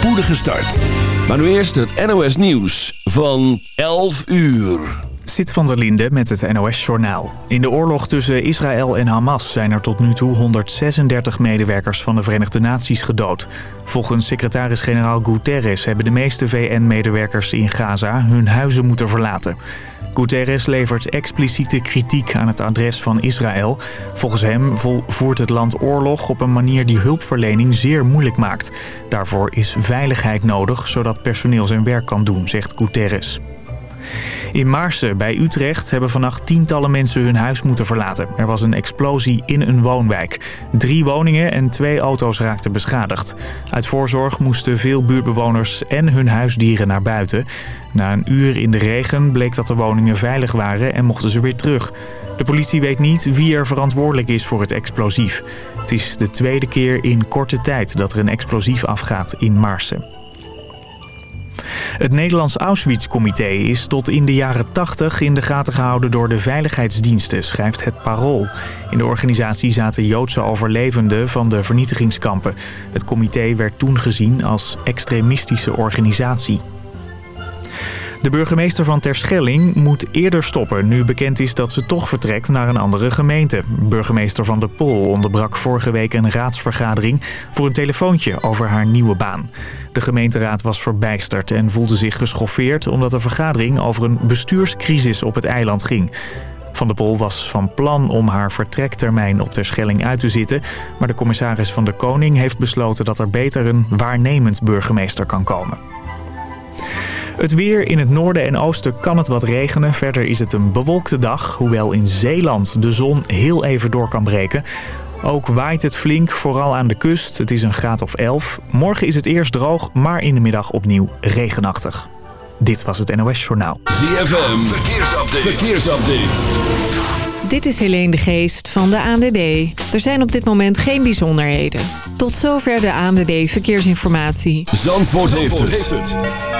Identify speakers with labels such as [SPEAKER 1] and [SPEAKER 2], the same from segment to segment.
[SPEAKER 1] spoedige start. Maar nu eerst het NOS Nieuws van 11 uur.
[SPEAKER 2] Sit van der Linde met het NOS-journaal. In de oorlog tussen Israël en Hamas zijn er tot nu toe 136 medewerkers van de Verenigde Naties gedood. Volgens secretaris-generaal Guterres hebben de meeste VN-medewerkers in Gaza hun huizen moeten verlaten. Guterres levert expliciete kritiek aan het adres van Israël. Volgens hem voert het land oorlog op een manier die hulpverlening zeer moeilijk maakt. Daarvoor is veiligheid nodig, zodat personeel zijn werk kan doen, zegt Guterres. In Maarsen bij Utrecht hebben vannacht tientallen mensen hun huis moeten verlaten. Er was een explosie in een woonwijk. Drie woningen en twee auto's raakten beschadigd. Uit voorzorg moesten veel buurtbewoners en hun huisdieren naar buiten. Na een uur in de regen bleek dat de woningen veilig waren en mochten ze weer terug. De politie weet niet wie er verantwoordelijk is voor het explosief. Het is de tweede keer in korte tijd dat er een explosief afgaat in Maarsen. Het Nederlands Auschwitz-comité is tot in de jaren 80 in de gaten gehouden door de veiligheidsdiensten, schrijft het Parool. In de organisatie zaten Joodse overlevenden van de vernietigingskampen. Het comité werd toen gezien als extremistische organisatie. De burgemeester van Terschelling moet eerder stoppen... nu bekend is dat ze toch vertrekt naar een andere gemeente. Burgemeester Van der Pol onderbrak vorige week een raadsvergadering... voor een telefoontje over haar nieuwe baan. De gemeenteraad was verbijsterd en voelde zich geschoffeerd... omdat de vergadering over een bestuurscrisis op het eiland ging. Van der Pol was van plan om haar vertrektermijn op Terschelling uit te zitten... maar de commissaris van de Koning heeft besloten dat er beter een waarnemend burgemeester kan komen. Het weer in het noorden en oosten kan het wat regenen. Verder is het een bewolkte dag, hoewel in Zeeland de zon heel even door kan breken. Ook waait het flink, vooral aan de kust. Het is een graad of 11. Morgen is het eerst droog, maar in de middag opnieuw regenachtig. Dit was het NOS Journaal.
[SPEAKER 1] ZFM, verkeersupdate. verkeersupdate.
[SPEAKER 3] Dit is Helene de Geest van de ANWB. Er zijn op dit moment geen bijzonderheden. Tot zover de ANWB Verkeersinformatie.
[SPEAKER 1] Zandvoort, heeft, het.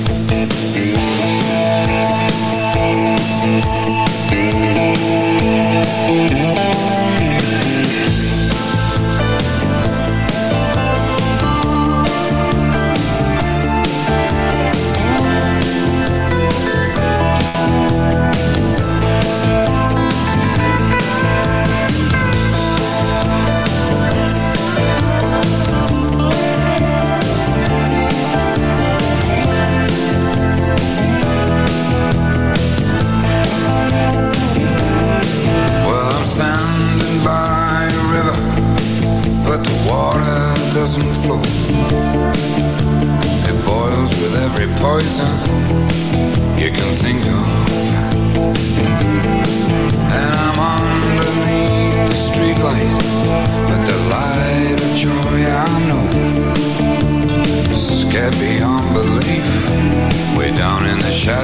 [SPEAKER 4] poison you can think of. And I'm underneath the streetlight, but the
[SPEAKER 5] light
[SPEAKER 4] of joy I know is scared beyond belief. Way down in the shadows.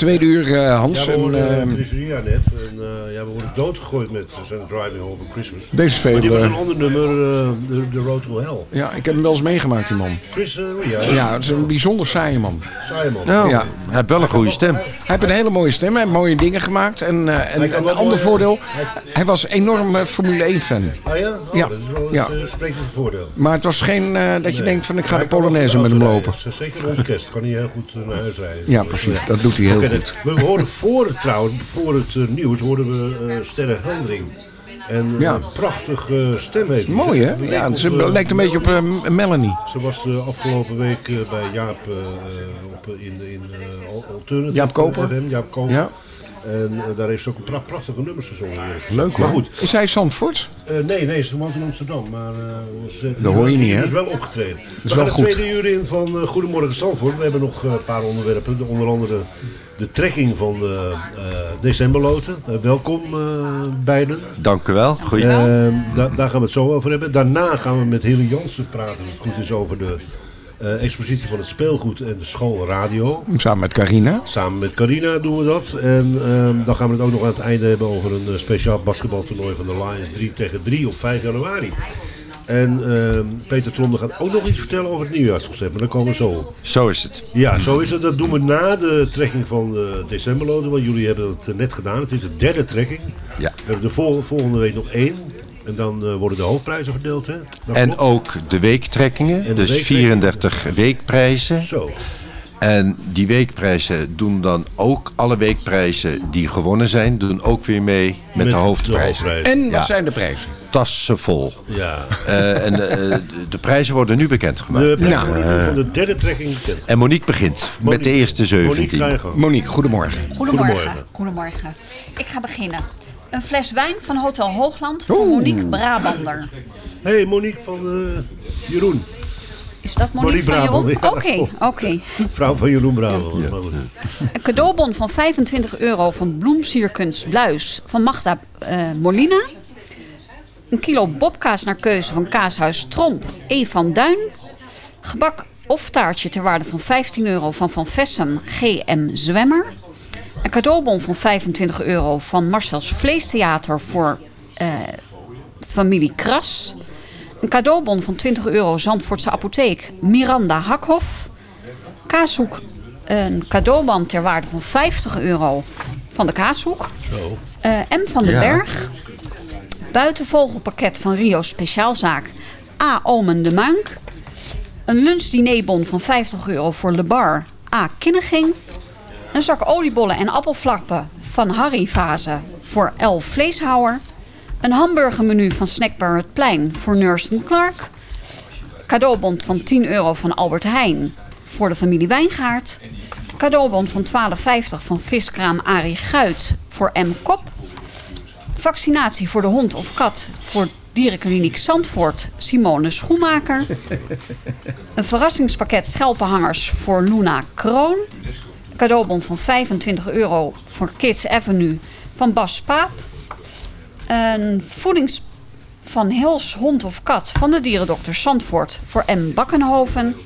[SPEAKER 5] Tweede uur, eh, Hans.
[SPEAKER 6] Ja, we
[SPEAKER 5] en,
[SPEAKER 6] hoorden
[SPEAKER 5] eh,
[SPEAKER 6] uh, net. En uh, ja, we worden doodgegooid met zijn Driving Home for Christmas.
[SPEAKER 5] Deze is veel...
[SPEAKER 6] Maar die was een ander nummer, uh, the, the Road to Hell.
[SPEAKER 5] ja, ik heb hem wel eens meegemaakt, die man.
[SPEAKER 6] Chris uh, Ria.
[SPEAKER 5] Ja, het is een bijzonder saaie man.
[SPEAKER 6] Saai man.
[SPEAKER 7] Nou,
[SPEAKER 5] Ja.
[SPEAKER 7] Hij heeft wel een goede stem.
[SPEAKER 5] Hij heeft een hele mooie stem, hij heeft mooie dingen gemaakt. En, eh, en, een ander voordeel, hij was enorm eh, Formule 1 fan.
[SPEAKER 6] Ah ja? Oh,
[SPEAKER 5] Ja.
[SPEAKER 6] Dat is wel
[SPEAKER 5] Ja.
[SPEAKER 6] een een voordeel.
[SPEAKER 5] Maar het was geen eh, dat je
[SPEAKER 6] Nee.
[SPEAKER 5] denkt van ik ga
[SPEAKER 6] Hij
[SPEAKER 5] de Polonaise met hem lopen.
[SPEAKER 6] Zeker onze kerst kan hij heel goed eh, naar huis rijden.
[SPEAKER 5] Ja, precies. Dat doet hij heel goed.
[SPEAKER 6] We hoorden voor het trouwens, voor het eh, nieuws, hoorden we eh Sterre Heldering. En eh,
[SPEAKER 5] Ja.
[SPEAKER 6] een prachtige stem heeft.
[SPEAKER 5] Mooi hè? Ja,
[SPEAKER 6] op,
[SPEAKER 5] ze
[SPEAKER 6] eh,
[SPEAKER 5] lijkt een beetje op eh, Melanie.
[SPEAKER 6] Ze was afgelopen week bij Jaap eh, op, in, in Al- Alternative.
[SPEAKER 5] Jaap Koper.
[SPEAKER 6] FM, Jaap Koper.
[SPEAKER 5] Ja.
[SPEAKER 6] En eh, daar heeft ze ook een pra- prachtige nummers gezongen.
[SPEAKER 5] Leuk
[SPEAKER 6] Maar
[SPEAKER 5] hoor.
[SPEAKER 6] goed,
[SPEAKER 5] Is hij Zandvoort?
[SPEAKER 6] eh, nee, nee, ze woont in Amsterdam. Maar eh, ze,
[SPEAKER 5] Dat hoor je niet, hè?
[SPEAKER 6] is wel opgetreden. We
[SPEAKER 5] wel
[SPEAKER 6] gaan het
[SPEAKER 5] goed.
[SPEAKER 6] tweede uur in van eh, Goedemorgen Zandvoort. We hebben nog eh, een paar onderwerpen. De- Onder andere de trekking van de eh, decemberloten. Welkom eh, beiden.
[SPEAKER 7] Dank u wel. Goeie.
[SPEAKER 6] Da- daar gaan we het zo over hebben. Daarna gaan we met Hilly Jansen praten, als het goed is, over de eh, expositie van het speelgoed en de schoolradio.
[SPEAKER 5] Samen met Carina.
[SPEAKER 6] Samen met Carina doen we dat. En ehm, dan gaan we het ook nog aan het einde hebben over een eh, speciaal basketbaltoernooi van de Lions 3 tegen 3 op 5 januari. En ehm, Peter Tromde gaat ook nog iets vertellen over het nieuwjaarsconcept, maar daar komen we zo op.
[SPEAKER 7] Zo is het.
[SPEAKER 6] Ja, zo is het. Dat doen we na de trekking van de decemberloden, want jullie hebben het eh, net gedaan. Het is de derde trekking.
[SPEAKER 7] Ja.
[SPEAKER 6] We hebben de vol- volgende week nog één. En dan eh, worden de hoofdprijzen verdeeld, hè? Dat
[SPEAKER 7] En
[SPEAKER 6] klopt.
[SPEAKER 7] ook de weektrekkingen.
[SPEAKER 6] En de
[SPEAKER 7] dus
[SPEAKER 6] weektrekkingen.
[SPEAKER 7] 34 weekprijzen.
[SPEAKER 6] Zo.
[SPEAKER 7] En die weekprijzen doen dan ook alle weekprijzen die gewonnen zijn, doen ook weer mee met, de hoofdprijzen.
[SPEAKER 5] En wat
[SPEAKER 7] Ja.
[SPEAKER 5] zijn de prijzen?
[SPEAKER 7] Tassen vol.
[SPEAKER 6] Ja.
[SPEAKER 7] Eh, en eh, de, de prijzen worden nu bekendgemaakt.
[SPEAKER 6] De prijzen
[SPEAKER 5] Nou.
[SPEAKER 6] worden van de derde trekking bekend.
[SPEAKER 7] En Monique begint met de eerste
[SPEAKER 6] Monique,
[SPEAKER 7] 17.
[SPEAKER 6] ga je gang.
[SPEAKER 5] Monique, goedemorgen.
[SPEAKER 8] Goedemorgen.
[SPEAKER 6] Goedemorgen.
[SPEAKER 8] Goedemorgen. Ik ga beginnen. Een fles wijn van Hotel Hoogland voor Monique Brabander.
[SPEAKER 6] Hé, hey, Monique van eh, Jeroen.
[SPEAKER 8] Is dat Monique,
[SPEAKER 6] Monique
[SPEAKER 8] van Jeroen?
[SPEAKER 6] Brabander, ja.
[SPEAKER 8] Oké, oké.
[SPEAKER 6] Vrouw van Jeroen goed.
[SPEAKER 8] Een cadeaubon van 25 euro van Bloemsierkunst Bluis van Magda eh, Molina. Een kilo bobkaas naar keuze van Kaashuis Tromp E. van Duin. Gebak of taartje ter waarde van 15 euro van Van Vessem GM Zwemmer. Een cadeaubon van 25 euro van Marcel's Vleestheater voor eh, familie Kras. Een cadeaubon van 20 euro Zandvoortse apotheek Miranda Hakhof. Kaashoek een cadeaubon ter waarde van 50 euro van de Kaashoek. Eh, M van den
[SPEAKER 7] Ja.
[SPEAKER 8] Berg. Buitenvogelpakket van Rio Speciaalzaak A. Omen de Muink. Een lunchdinerbon van 50 euro voor Le Bar A. Kinneging. Een zak oliebollen en appelflappen van Harry Vaze voor L. Vleeshouwer. Een hamburgermenu van Snackbar Het Plein voor Nurse Clark. Cadeaubon van 10 euro van Albert Heijn voor de familie Wijngaard. Cadeaubon van 12,50 van viskraam Arie Guit voor M. Kop. Vaccinatie voor de hond of kat voor dierenkliniek Zandvoort Simone Schoenmaker. Een verrassingspakket schelpenhangers voor Luna Kroon. Cadeaubon van 25 euro voor Kids Avenue van Bas Paap. Een voedings van Hils hond of kat van de dierendokter Zandvoort voor M. Bakkenhoven.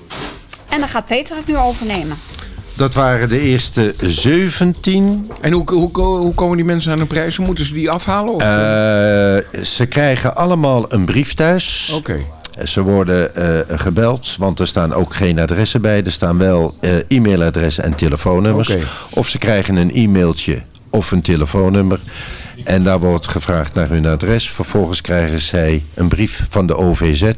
[SPEAKER 8] En dan gaat Peter het nu overnemen.
[SPEAKER 7] Dat waren de eerste 17.
[SPEAKER 5] En hoe, hoe, hoe komen die mensen aan hun prijzen? Moeten ze die afhalen? Of?
[SPEAKER 7] Eh, ze krijgen allemaal een brief thuis.
[SPEAKER 5] Oké.
[SPEAKER 7] Ze worden eh, gebeld, want er staan ook geen adressen bij. Er staan wel eh, e-mailadressen en telefoonnummers. Of ze krijgen een e-mailtje of een telefoonnummer. En daar wordt gevraagd naar hun adres. Vervolgens krijgen zij een brief van de OVZ.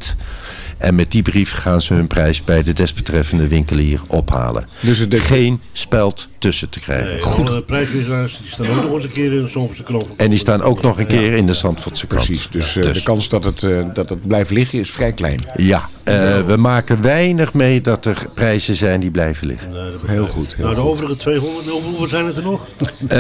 [SPEAKER 7] En met die brief gaan ze hun prijs bij de desbetreffende winkelier ophalen.
[SPEAKER 5] Dus het-
[SPEAKER 7] Geen speld tussen te krijgen.
[SPEAKER 6] Nee, alle prijswisselaars die staan ook nog eens een keer in de Zandvoortse krant.
[SPEAKER 7] En die staan ook nog een keer in de Zandvoortse krant.
[SPEAKER 5] Precies, dus,
[SPEAKER 7] Ja,
[SPEAKER 5] eh, de kans dat het, eh, dat het blijft liggen is vrij klein.
[SPEAKER 7] Ja, eh, we maken weinig mee dat er prijzen zijn die blijven liggen.
[SPEAKER 5] Heel goed. Heel
[SPEAKER 6] Nou, de
[SPEAKER 5] goed.
[SPEAKER 6] overige 200, hoeveel zijn het er nog?
[SPEAKER 7] Eh,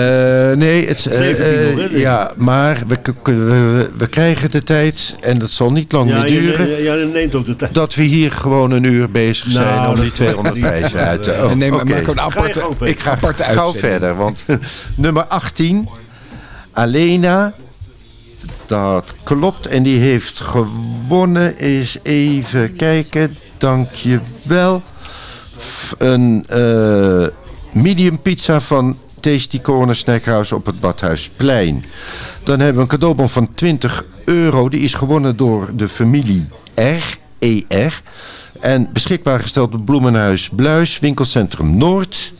[SPEAKER 7] nee, het, eh,
[SPEAKER 6] 17
[SPEAKER 7] eh,
[SPEAKER 6] nog, hè,
[SPEAKER 7] ja, maar we, we, we krijgen de tijd, en dat zal niet lang
[SPEAKER 6] Ja,
[SPEAKER 7] meer duren,
[SPEAKER 6] ja, je neemt ook de tijd.
[SPEAKER 7] dat we hier gewoon een uur bezig zijn
[SPEAKER 6] Nou,
[SPEAKER 7] om die
[SPEAKER 6] dat-
[SPEAKER 7] 200 prijzen uit te...
[SPEAKER 5] En neem,
[SPEAKER 7] Oh, oké.
[SPEAKER 5] maak een aparte.
[SPEAKER 7] Ik ga
[SPEAKER 5] aparte
[SPEAKER 7] gauw verder, want nummer 18, Alena, dat klopt. En die heeft gewonnen, is even kijken, dankjewel. Een eh, medium pizza van Tasty Corner Snackhouse op het Badhuisplein. Dan hebben we een cadeaubon van 20 euro. Die is gewonnen door de familie R, ER. En beschikbaar gesteld door Bloemenhuis Bluis, winkelcentrum Noord.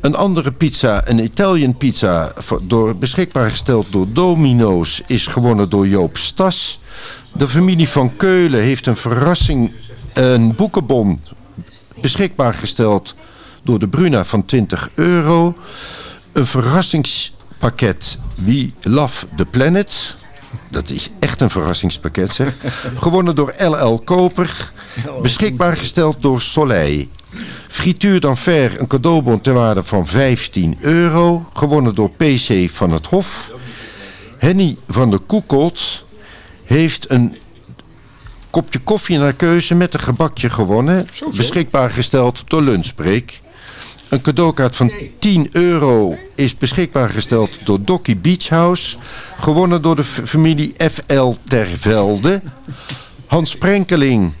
[SPEAKER 7] Een andere pizza, een Italian pizza, door, beschikbaar gesteld door Domino's, is gewonnen door Joop Stas. De familie van Keulen heeft een verrassing, een boekenbon, beschikbaar gesteld door de Bruna van 20 euro. Een verrassingspakket We Love the Planet. Dat is echt een verrassingspakket zeg. Gewonnen door LL Koper. Beschikbaar gesteld door Soleil. Frituur d'Enfer, een cadeaubon ter waarde van 15 euro. Gewonnen door PC van het Hof. Henny van de Koekolt heeft een kopje koffie naar keuze met een gebakje gewonnen. Beschikbaar gesteld door Lunchbreak. Een cadeaukaart van 10 euro is beschikbaar gesteld door Dokkie Beach House. Gewonnen door de familie FL Tervelde. Hans Prenkeling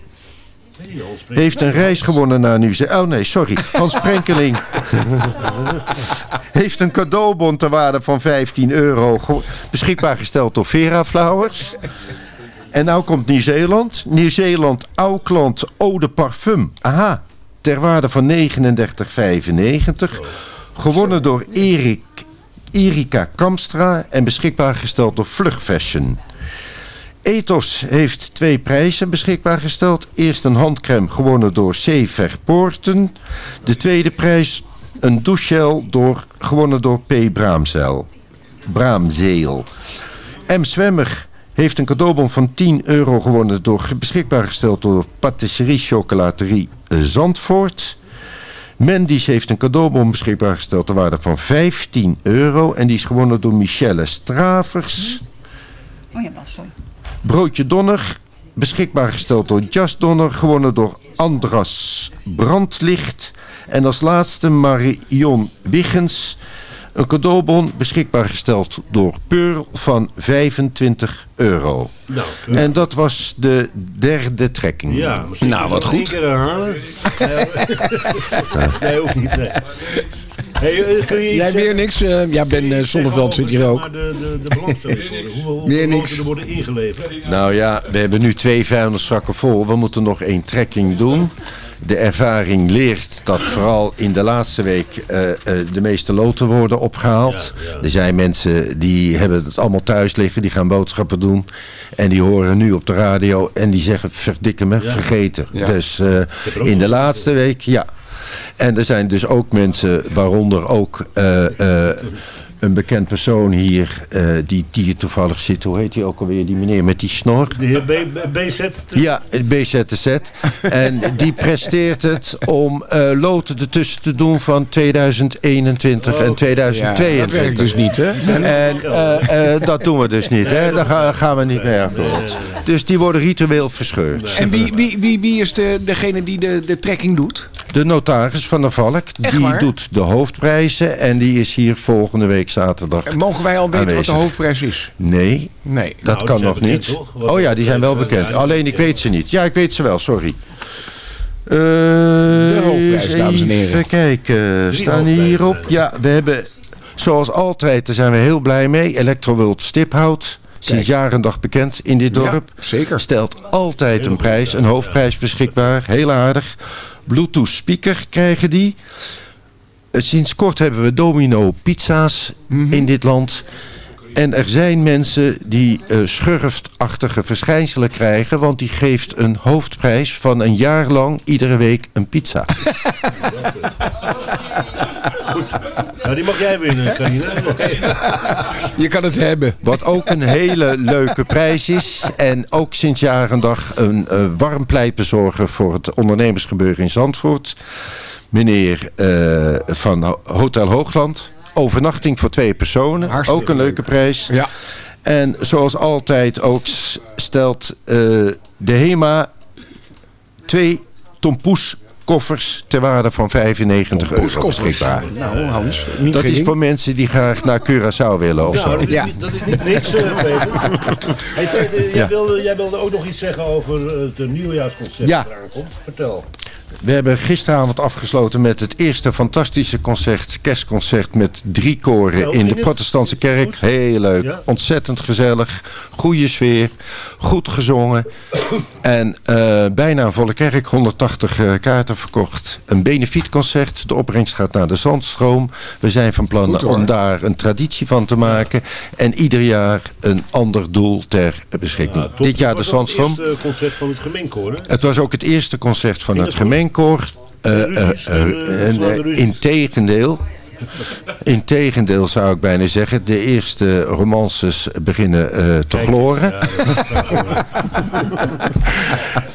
[SPEAKER 7] heeft een reis gewonnen naar Nieuw-Zeeland. Oh nee, sorry. Hans Prenkeling heeft een cadeaubon ter waarde van 15 euro. Beschikbaar gesteld door Vera Flowers. En nou komt Nieuw-Zeeland. Nieuw-Zeeland Auckland Eau de Parfum. Aha. Ter waarde van 39,95. Gewonnen door Erik, Erika Kamstra. En beschikbaar gesteld door Vlug Fashion. Ethos heeft twee prijzen beschikbaar gesteld. Eerst een handcrème gewonnen door C. Verpoorten. De tweede prijs een douchegel door, gewonnen door P. Braamzeel. Braamzeel. M. Zwemmer heeft een cadeaubon van 10 euro gewonnen... Door, beschikbaar gesteld door Patisserie Chocolaterie Zandvoort. Mendy's heeft een cadeaubon beschikbaar gesteld... ter waarde van 15 euro. En die is gewonnen door Michelle Stravers.
[SPEAKER 8] Oh ja, sorry.
[SPEAKER 7] Broodje Donner, beschikbaar gesteld door Just Donner, gewonnen door Andras Brandlicht. En als laatste Marion Wiggens, een cadeaubon beschikbaar gesteld door Pearl van 25 euro.
[SPEAKER 6] Nou,
[SPEAKER 7] En dat was de derde trekking.
[SPEAKER 6] Ja, misschien
[SPEAKER 9] Nou, wat goed.
[SPEAKER 6] keer herhalen. Jij hoeft niet, nee. Hey, eh, kun je iets
[SPEAKER 9] Jij weer niks? eh, ja, Ben eh,
[SPEAKER 6] zeggen
[SPEAKER 9] Zonneveld zit hier ook.
[SPEAKER 6] maar, De, de, de belangstelling. Hoeveel, loten
[SPEAKER 9] niks.
[SPEAKER 6] er worden ingeleverd?
[SPEAKER 7] Nou ja, we hebben nu twee vuilniszakken vol. We moeten nog één trekking doen. De ervaring leert dat vooral in de laatste week eh, eh, de meeste loten worden opgehaald. Er zijn mensen die hebben het allemaal thuis liggen, die gaan boodschappen doen. En die horen nu op de radio en die zeggen verdikke me, vergeten.
[SPEAKER 9] Ja.
[SPEAKER 7] Dus eh, in de laatste week, ja. En er zijn dus ook mensen, waaronder ook eh, eh, een bekend persoon hier, eh, die, die hier toevallig zit. Hoe heet die ook alweer, die meneer met die snor?
[SPEAKER 6] De heer B.
[SPEAKER 7] Ja, BZTZ. En die presteert het om eh, loten ertussen te doen van 2021 en
[SPEAKER 9] Ja,
[SPEAKER 7] 2022.
[SPEAKER 9] dat werkt dus niet, hè?
[SPEAKER 7] En eh, eh, dat doen we dus niet, hè? Daar gaan, gaan we niet mee akkoord. Dus die worden ritueel verscheurd.
[SPEAKER 9] En wie, wie, wie, wie is de, degene die de, de trekking doet?
[SPEAKER 7] De notaris van der Valk,
[SPEAKER 9] Echt
[SPEAKER 7] die
[SPEAKER 9] waar?
[SPEAKER 7] doet de hoofdprijzen en die is hier volgende week zaterdag.
[SPEAKER 9] En mogen wij al weten wat de hoofdprijs is?
[SPEAKER 7] Nee,
[SPEAKER 9] Nee.
[SPEAKER 7] dat
[SPEAKER 6] Nou,
[SPEAKER 7] kan nog niet. Oh ja, die zijn wel bekend.
[SPEAKER 6] ja,
[SPEAKER 7] Alleen ik weet ze niet. Ja, ik weet ze wel, sorry. Eh,
[SPEAKER 9] De hoofdprijs, dames en heren.
[SPEAKER 7] Even kijken, staan hierop?
[SPEAKER 6] er.
[SPEAKER 7] Ja, we hebben, zoals altijd, daar zijn we heel blij mee. Electroworld Stiphout, sinds jaar en dag bekend in dit dorp.
[SPEAKER 9] Ja, zeker.
[SPEAKER 7] Stelt altijd een prijs, een hoofdprijs beschikbaar. Heel aardig. Bluetooth speaker krijgen die. Sinds kort hebben we domino pizza's
[SPEAKER 9] Mhm.
[SPEAKER 7] in dit land. En er zijn mensen die eh schurftachtige verschijnselen krijgen... want die geeft een hoofdprijs van een jaar lang iedere week een pizza.
[SPEAKER 6] Nou, die mag jij winnen.
[SPEAKER 9] Je kan het hebben.
[SPEAKER 7] Wat ook een hele leuke prijs is. En ook sinds jaar en dag een eh, warm pleitbezorger voor het ondernemersgebeuren in Zandvoort. Meneer eh, van Ho- Hotel Hoogland. Overnachting voor twee personen.
[SPEAKER 9] Hartstikke
[SPEAKER 7] ook een leuke
[SPEAKER 9] leuk.
[SPEAKER 7] prijs.
[SPEAKER 9] Ja.
[SPEAKER 7] En zoals altijd ook stelt eh, de HEMA twee tompoes koffers ter waarde van 95 euro beschikbaar.
[SPEAKER 9] Nou, Hans. Niet
[SPEAKER 7] Dat is voor mensen die graag naar Curaçao willen of
[SPEAKER 6] Nou,
[SPEAKER 7] zo.
[SPEAKER 6] dat is,
[SPEAKER 9] Ja.
[SPEAKER 6] niet, dat is niet niks, eh. Hey, Peter, jij,
[SPEAKER 7] Ja.
[SPEAKER 6] wilde, jij wilde ook nog iets zeggen over het eh, nieuwjaarsconcert
[SPEAKER 7] Ja.
[SPEAKER 6] dat eraan komt. Vertel.
[SPEAKER 7] We hebben gisteravond afgesloten met het eerste fantastische concert, kerstconcert met drie koren in de protestantse kerk. Heel leuk, ontzettend gezellig, goede sfeer, goed gezongen. En eh, bijna een volle kerk, 180 eh, kaarten verkocht. Een benefietconcert, de opbrengst gaat naar de Zandstroom. We zijn van plan
[SPEAKER 10] Goed,
[SPEAKER 7] om daar een traditie van te maken. En ieder jaar een ander doel ter beschikking.
[SPEAKER 6] Ja.
[SPEAKER 7] Dit jaar de Zandstroom.
[SPEAKER 6] Het eerste concert van het gemeenkoor, hè?
[SPEAKER 7] Het was ook het eerste concert van het
[SPEAKER 6] het
[SPEAKER 7] gemeenkoor. Eh,
[SPEAKER 6] ruzies,
[SPEAKER 7] eh,
[SPEAKER 6] eh,
[SPEAKER 7] eh, eh,
[SPEAKER 6] ruzies?
[SPEAKER 7] Integendeel. Integendeel zou ik bijna zeggen. De eerste romances beginnen eh, te
[SPEAKER 6] Kijk,
[SPEAKER 7] gloren.
[SPEAKER 6] ja,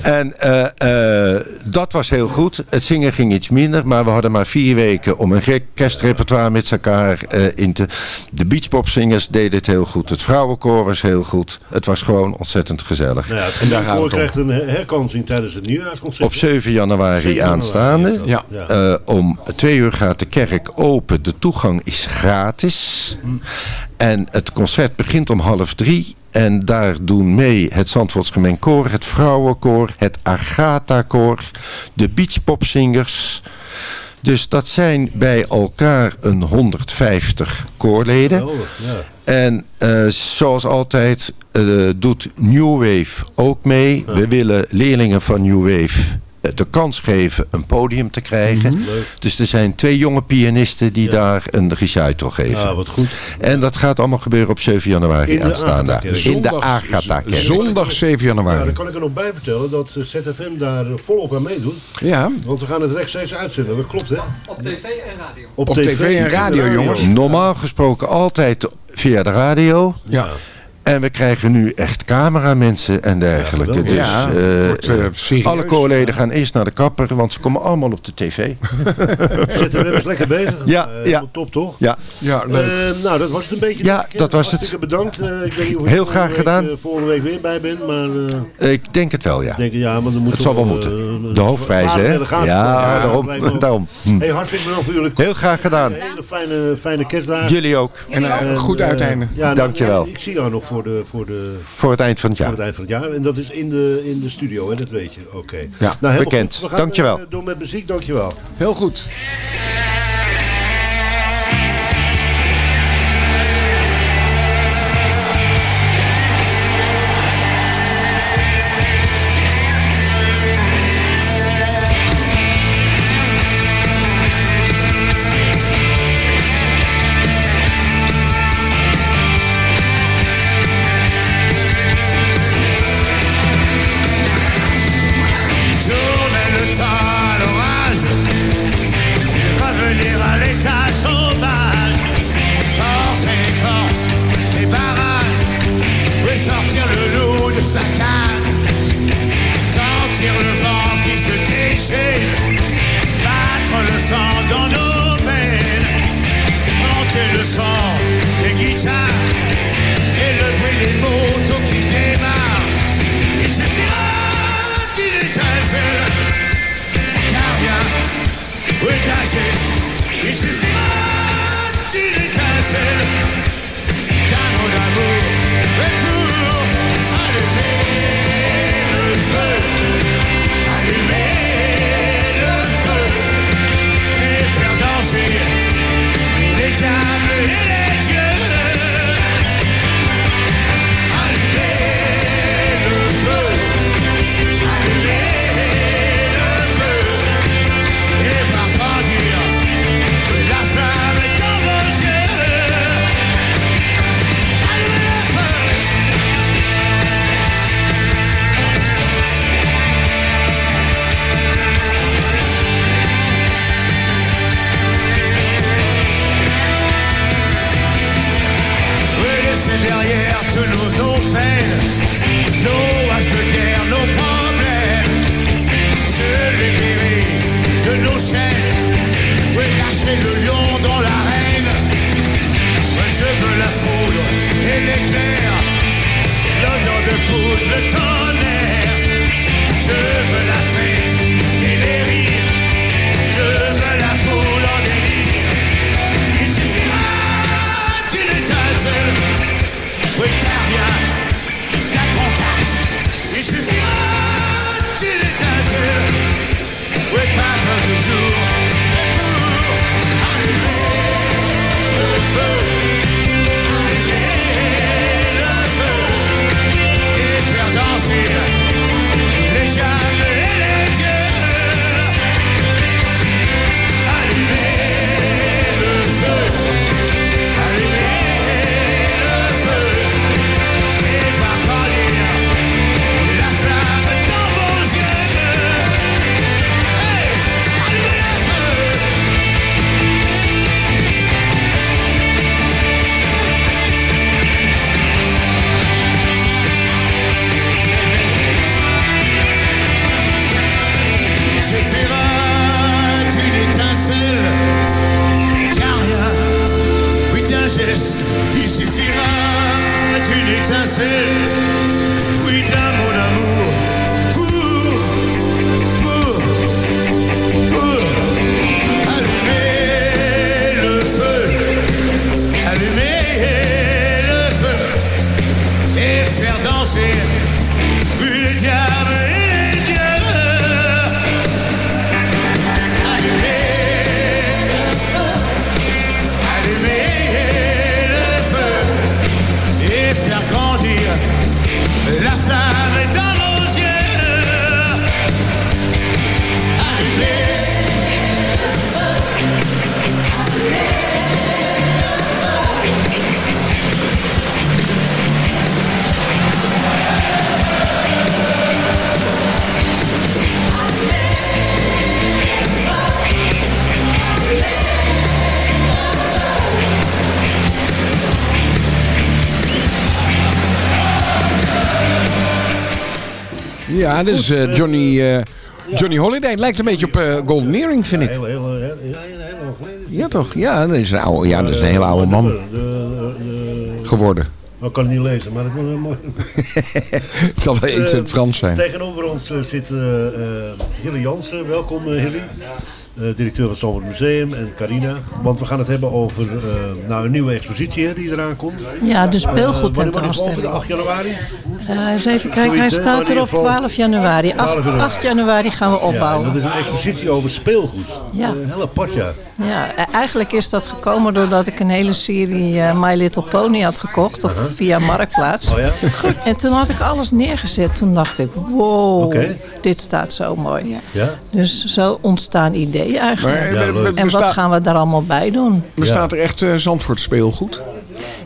[SPEAKER 7] En eh, eh, dat was heel goed. Het zingen ging iets minder. Maar we hadden maar vier weken om een gek kerstrepertoire met elkaar eh, in te... De beachpopzingers deden het heel goed. Het vrouwenkoor was heel goed. Het was gewoon ontzettend gezellig.
[SPEAKER 6] Nou ja, het
[SPEAKER 10] En daar gaat
[SPEAKER 6] gemeenkoor
[SPEAKER 10] het om.
[SPEAKER 6] krijgt een her- herkansing tijdens het nieuwjaarsconcert.
[SPEAKER 7] Op 7 januari
[SPEAKER 6] 7 januari,
[SPEAKER 7] aanstaande.
[SPEAKER 10] Ja.
[SPEAKER 7] Eh, om twee uur gaat de kerk open. De toegang is gratis. En het concert begint om half drie. En daar doen mee het Zandvoorts Gemeen Koor, het Vrouwenkoor, het Agatha-koor, de Beachpopzingers. Dus dat zijn bij elkaar een 150 koorleden.
[SPEAKER 6] Ja.
[SPEAKER 7] En eh, zoals altijd eh, doet New Wave ook mee. We willen leerlingen van New Wave de kans geven een podium te krijgen.
[SPEAKER 6] Leuk.
[SPEAKER 7] Dus er zijn twee jonge pianisten die daar een recital geven.
[SPEAKER 6] Ja, wat goed.
[SPEAKER 7] En dat gaat allemaal gebeuren op 7 januari
[SPEAKER 6] In de
[SPEAKER 7] aanstaande. In de
[SPEAKER 10] Zondag-
[SPEAKER 7] Agatha-kerk.
[SPEAKER 10] Zondag 7
[SPEAKER 6] Ja,
[SPEAKER 10] januari.
[SPEAKER 6] dan kan ik er nog bij vertellen dat eh, ZFM daar volop aan meedoet.
[SPEAKER 10] Ja,
[SPEAKER 6] Want we gaan het rechtstreeks uitzenden. Dat klopt, hè?
[SPEAKER 11] Op tv en radio.
[SPEAKER 6] Op,
[SPEAKER 10] Op tv en radio, jongens.
[SPEAKER 7] Normaal gesproken altijd via de radio.
[SPEAKER 10] ja.
[SPEAKER 7] En we krijgen nu echt cameramensen en dergelijke.
[SPEAKER 6] Ja,
[SPEAKER 7] dus
[SPEAKER 10] Ja,
[SPEAKER 7] eh,
[SPEAKER 10] wordt, eh,
[SPEAKER 7] alle koorleden gaan eerst naar de kapper, want ze komen allemaal op de tv.
[SPEAKER 6] ZFM is lekker bezig.
[SPEAKER 7] Ja,
[SPEAKER 6] Eh,
[SPEAKER 7] ja.
[SPEAKER 6] Top, toch?
[SPEAKER 7] Ja,
[SPEAKER 10] ja leuk.
[SPEAKER 6] Eh, nou, dat was het een beetje.
[SPEAKER 7] Ja, dat was het.
[SPEAKER 6] Hartstikke bedankt. Eh, ik weet niet of ik
[SPEAKER 7] Heel
[SPEAKER 6] volgende
[SPEAKER 7] graag
[SPEAKER 6] week,
[SPEAKER 7] gedaan.
[SPEAKER 6] volgende week weer bij ben, maar eh,
[SPEAKER 7] ik denk het wel, ja.
[SPEAKER 6] ik denk, ja, maar dan moet
[SPEAKER 7] Het zal wel moeten.
[SPEAKER 6] een
[SPEAKER 7] De hoofdprijs, hè? Ja, daarom. daarom. Hm.
[SPEAKER 6] Hey, hartstikke bedankt voor jullie
[SPEAKER 7] Heel graag gedaan.
[SPEAKER 6] Hele fijne, fijne kerstdagen.
[SPEAKER 7] Jullie ook.
[SPEAKER 10] En eh,
[SPEAKER 6] En,
[SPEAKER 10] goed uiteinde.
[SPEAKER 6] Ja, nou,
[SPEAKER 7] Dankjewel.
[SPEAKER 6] Ik zie jou nog voor, de, voor, de,
[SPEAKER 7] Voor het eind van het
[SPEAKER 6] voor
[SPEAKER 7] jaar.
[SPEAKER 6] het eind van het jaar. En dat is in de, in de studio, hè? dat weet je. Oké. Nou,
[SPEAKER 10] Ja,
[SPEAKER 6] helemaal
[SPEAKER 7] bekend.
[SPEAKER 6] goed. We gaan
[SPEAKER 7] Dankjewel.
[SPEAKER 6] eh, door met muziek, dankjewel.
[SPEAKER 10] Heel goed.
[SPEAKER 12] L'éclair, l'odeur de poudre, le tonnerre. Je veux la
[SPEAKER 10] faire danser une diable et les dieux.
[SPEAKER 9] Ja, dit is eh, Johnny, eh, Johnny Holiday. Het lijkt een beetje op eh, Golden Earring, vind ik. Ja, toch? Ja, dat is een, oude, ja, dat is een hele oude man
[SPEAKER 6] De, de, de,
[SPEAKER 9] geworden.
[SPEAKER 6] ik kan het niet lezen, maar het wordt wel mooi.
[SPEAKER 9] Het zal wel iets in het Frans zijn.
[SPEAKER 6] Tegenover ons zit eh, eh, Hilly Jansen. Welkom uh, Hilly. Eh, directeur van het Zandvoort Museum en Carina. Want we gaan het hebben over eh, nou, een nieuwe expositie hè, die eraan komt.
[SPEAKER 13] Ja, de
[SPEAKER 6] wanneer
[SPEAKER 13] speelgoedtentoonstelling.
[SPEAKER 6] wordt die volgende? 8 januari?
[SPEAKER 13] Eh, eens even kijken, hij staat er op
[SPEAKER 6] ieder geval-
[SPEAKER 13] 12 januari.
[SPEAKER 6] 12
[SPEAKER 13] 8,
[SPEAKER 6] januari.
[SPEAKER 13] 8 januari gaan we
[SPEAKER 6] Ja, en
[SPEAKER 13] opbouwen.
[SPEAKER 6] dat is een expositie over speelgoed.
[SPEAKER 13] Ja.
[SPEAKER 6] Eh, heel apart ja.
[SPEAKER 13] Ja, e- eigenlijk is dat gekomen doordat ik een hele serie eh, My Little Pony had gekocht. Of via Marktplaats.
[SPEAKER 6] Oh ja?
[SPEAKER 13] Goed. En toen had ik alles neergezet. Toen dacht ik, wow, dit staat zo mooi.
[SPEAKER 6] Ja?
[SPEAKER 13] Dus zo ontstaan ideeën eigenlijk.
[SPEAKER 9] Maar,
[SPEAKER 6] Ja,
[SPEAKER 13] en wat gaan we daar allemaal bij doen?
[SPEAKER 9] Bestaat er echt eh Zandvoort speelgoed?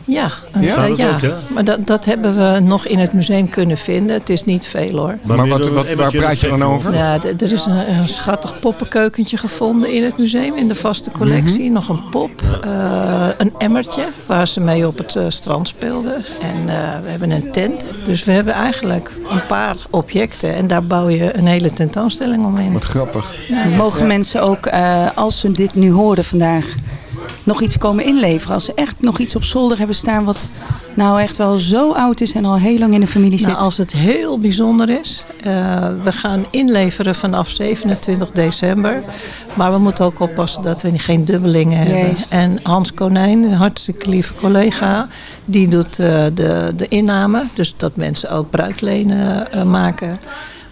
[SPEAKER 13] Ja, een-
[SPEAKER 9] Ja?
[SPEAKER 13] eh,
[SPEAKER 6] dat
[SPEAKER 13] ja.
[SPEAKER 6] ook, ja?
[SPEAKER 13] maar dat, dat hebben we nog in het museum kunnen vinden. Het is niet veel hoor.
[SPEAKER 9] Maar wat- wat- waar praat je dan over?
[SPEAKER 13] Ja, er is een, een schattig poppenkeukentje gevonden in het museum, in de vaste collectie.
[SPEAKER 9] Mhm.
[SPEAKER 13] Nog een pop, eh, een emmertje waar ze mee op het eh, strand speelden. En eh, we hebben een tent. Dus we hebben eigenlijk een paar objecten en daar bouw je een hele tentoonstelling omheen.
[SPEAKER 9] Wat grappig.
[SPEAKER 14] Mogen mensen ook, eh, als ze dit nu horen vandaag, nog iets komen inleveren? Als ze echt nog iets op zolder hebben staan wat nou echt wel zo oud is en al heel lang in de familie zit.
[SPEAKER 13] Nou, als het heel bijzonder is. eh, we gaan inleveren vanaf 27 december. Maar we moeten ook oppassen dat we geen dubbelingen hebben. En Hans Konijn, een hartstikke lieve collega, die doet eh, de, de inname. Dus dat mensen ook bruiklenen eh, maken.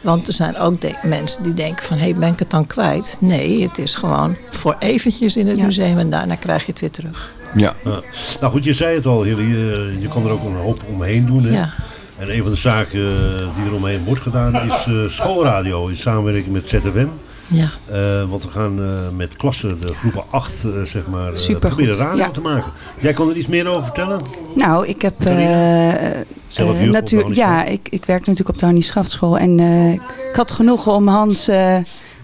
[SPEAKER 13] Want er zijn ook de- mensen die denken van, hé, hey, ben ik het dan kwijt? Nee, het is gewoon voor eventjes in het
[SPEAKER 14] Ja.
[SPEAKER 13] museum en daarna krijg je het weer terug.
[SPEAKER 9] Ja.
[SPEAKER 6] Ja. Nou goed, je zei het al, Hilly. eh, je kan er ook een hoop omheen doen. Hè?
[SPEAKER 13] Ja.
[SPEAKER 6] En een van de zaken eh, die er omheen wordt gedaan is eh, schoolradio in samenwerking met ZFM.
[SPEAKER 13] Ja.
[SPEAKER 6] Eh, want we gaan eh, met klassen, de groepen 8, eh, zeg maar, proberen radio
[SPEAKER 14] ja.
[SPEAKER 6] te maken. Jij kon er iets meer over vertellen?
[SPEAKER 14] Nou, ik heb
[SPEAKER 6] Carina? Zelf juf op de
[SPEAKER 14] natuur,
[SPEAKER 6] Hannie
[SPEAKER 14] ja, ik, ik werk natuurlijk op de Hannie Schaftschool en ik had genoegen om Hans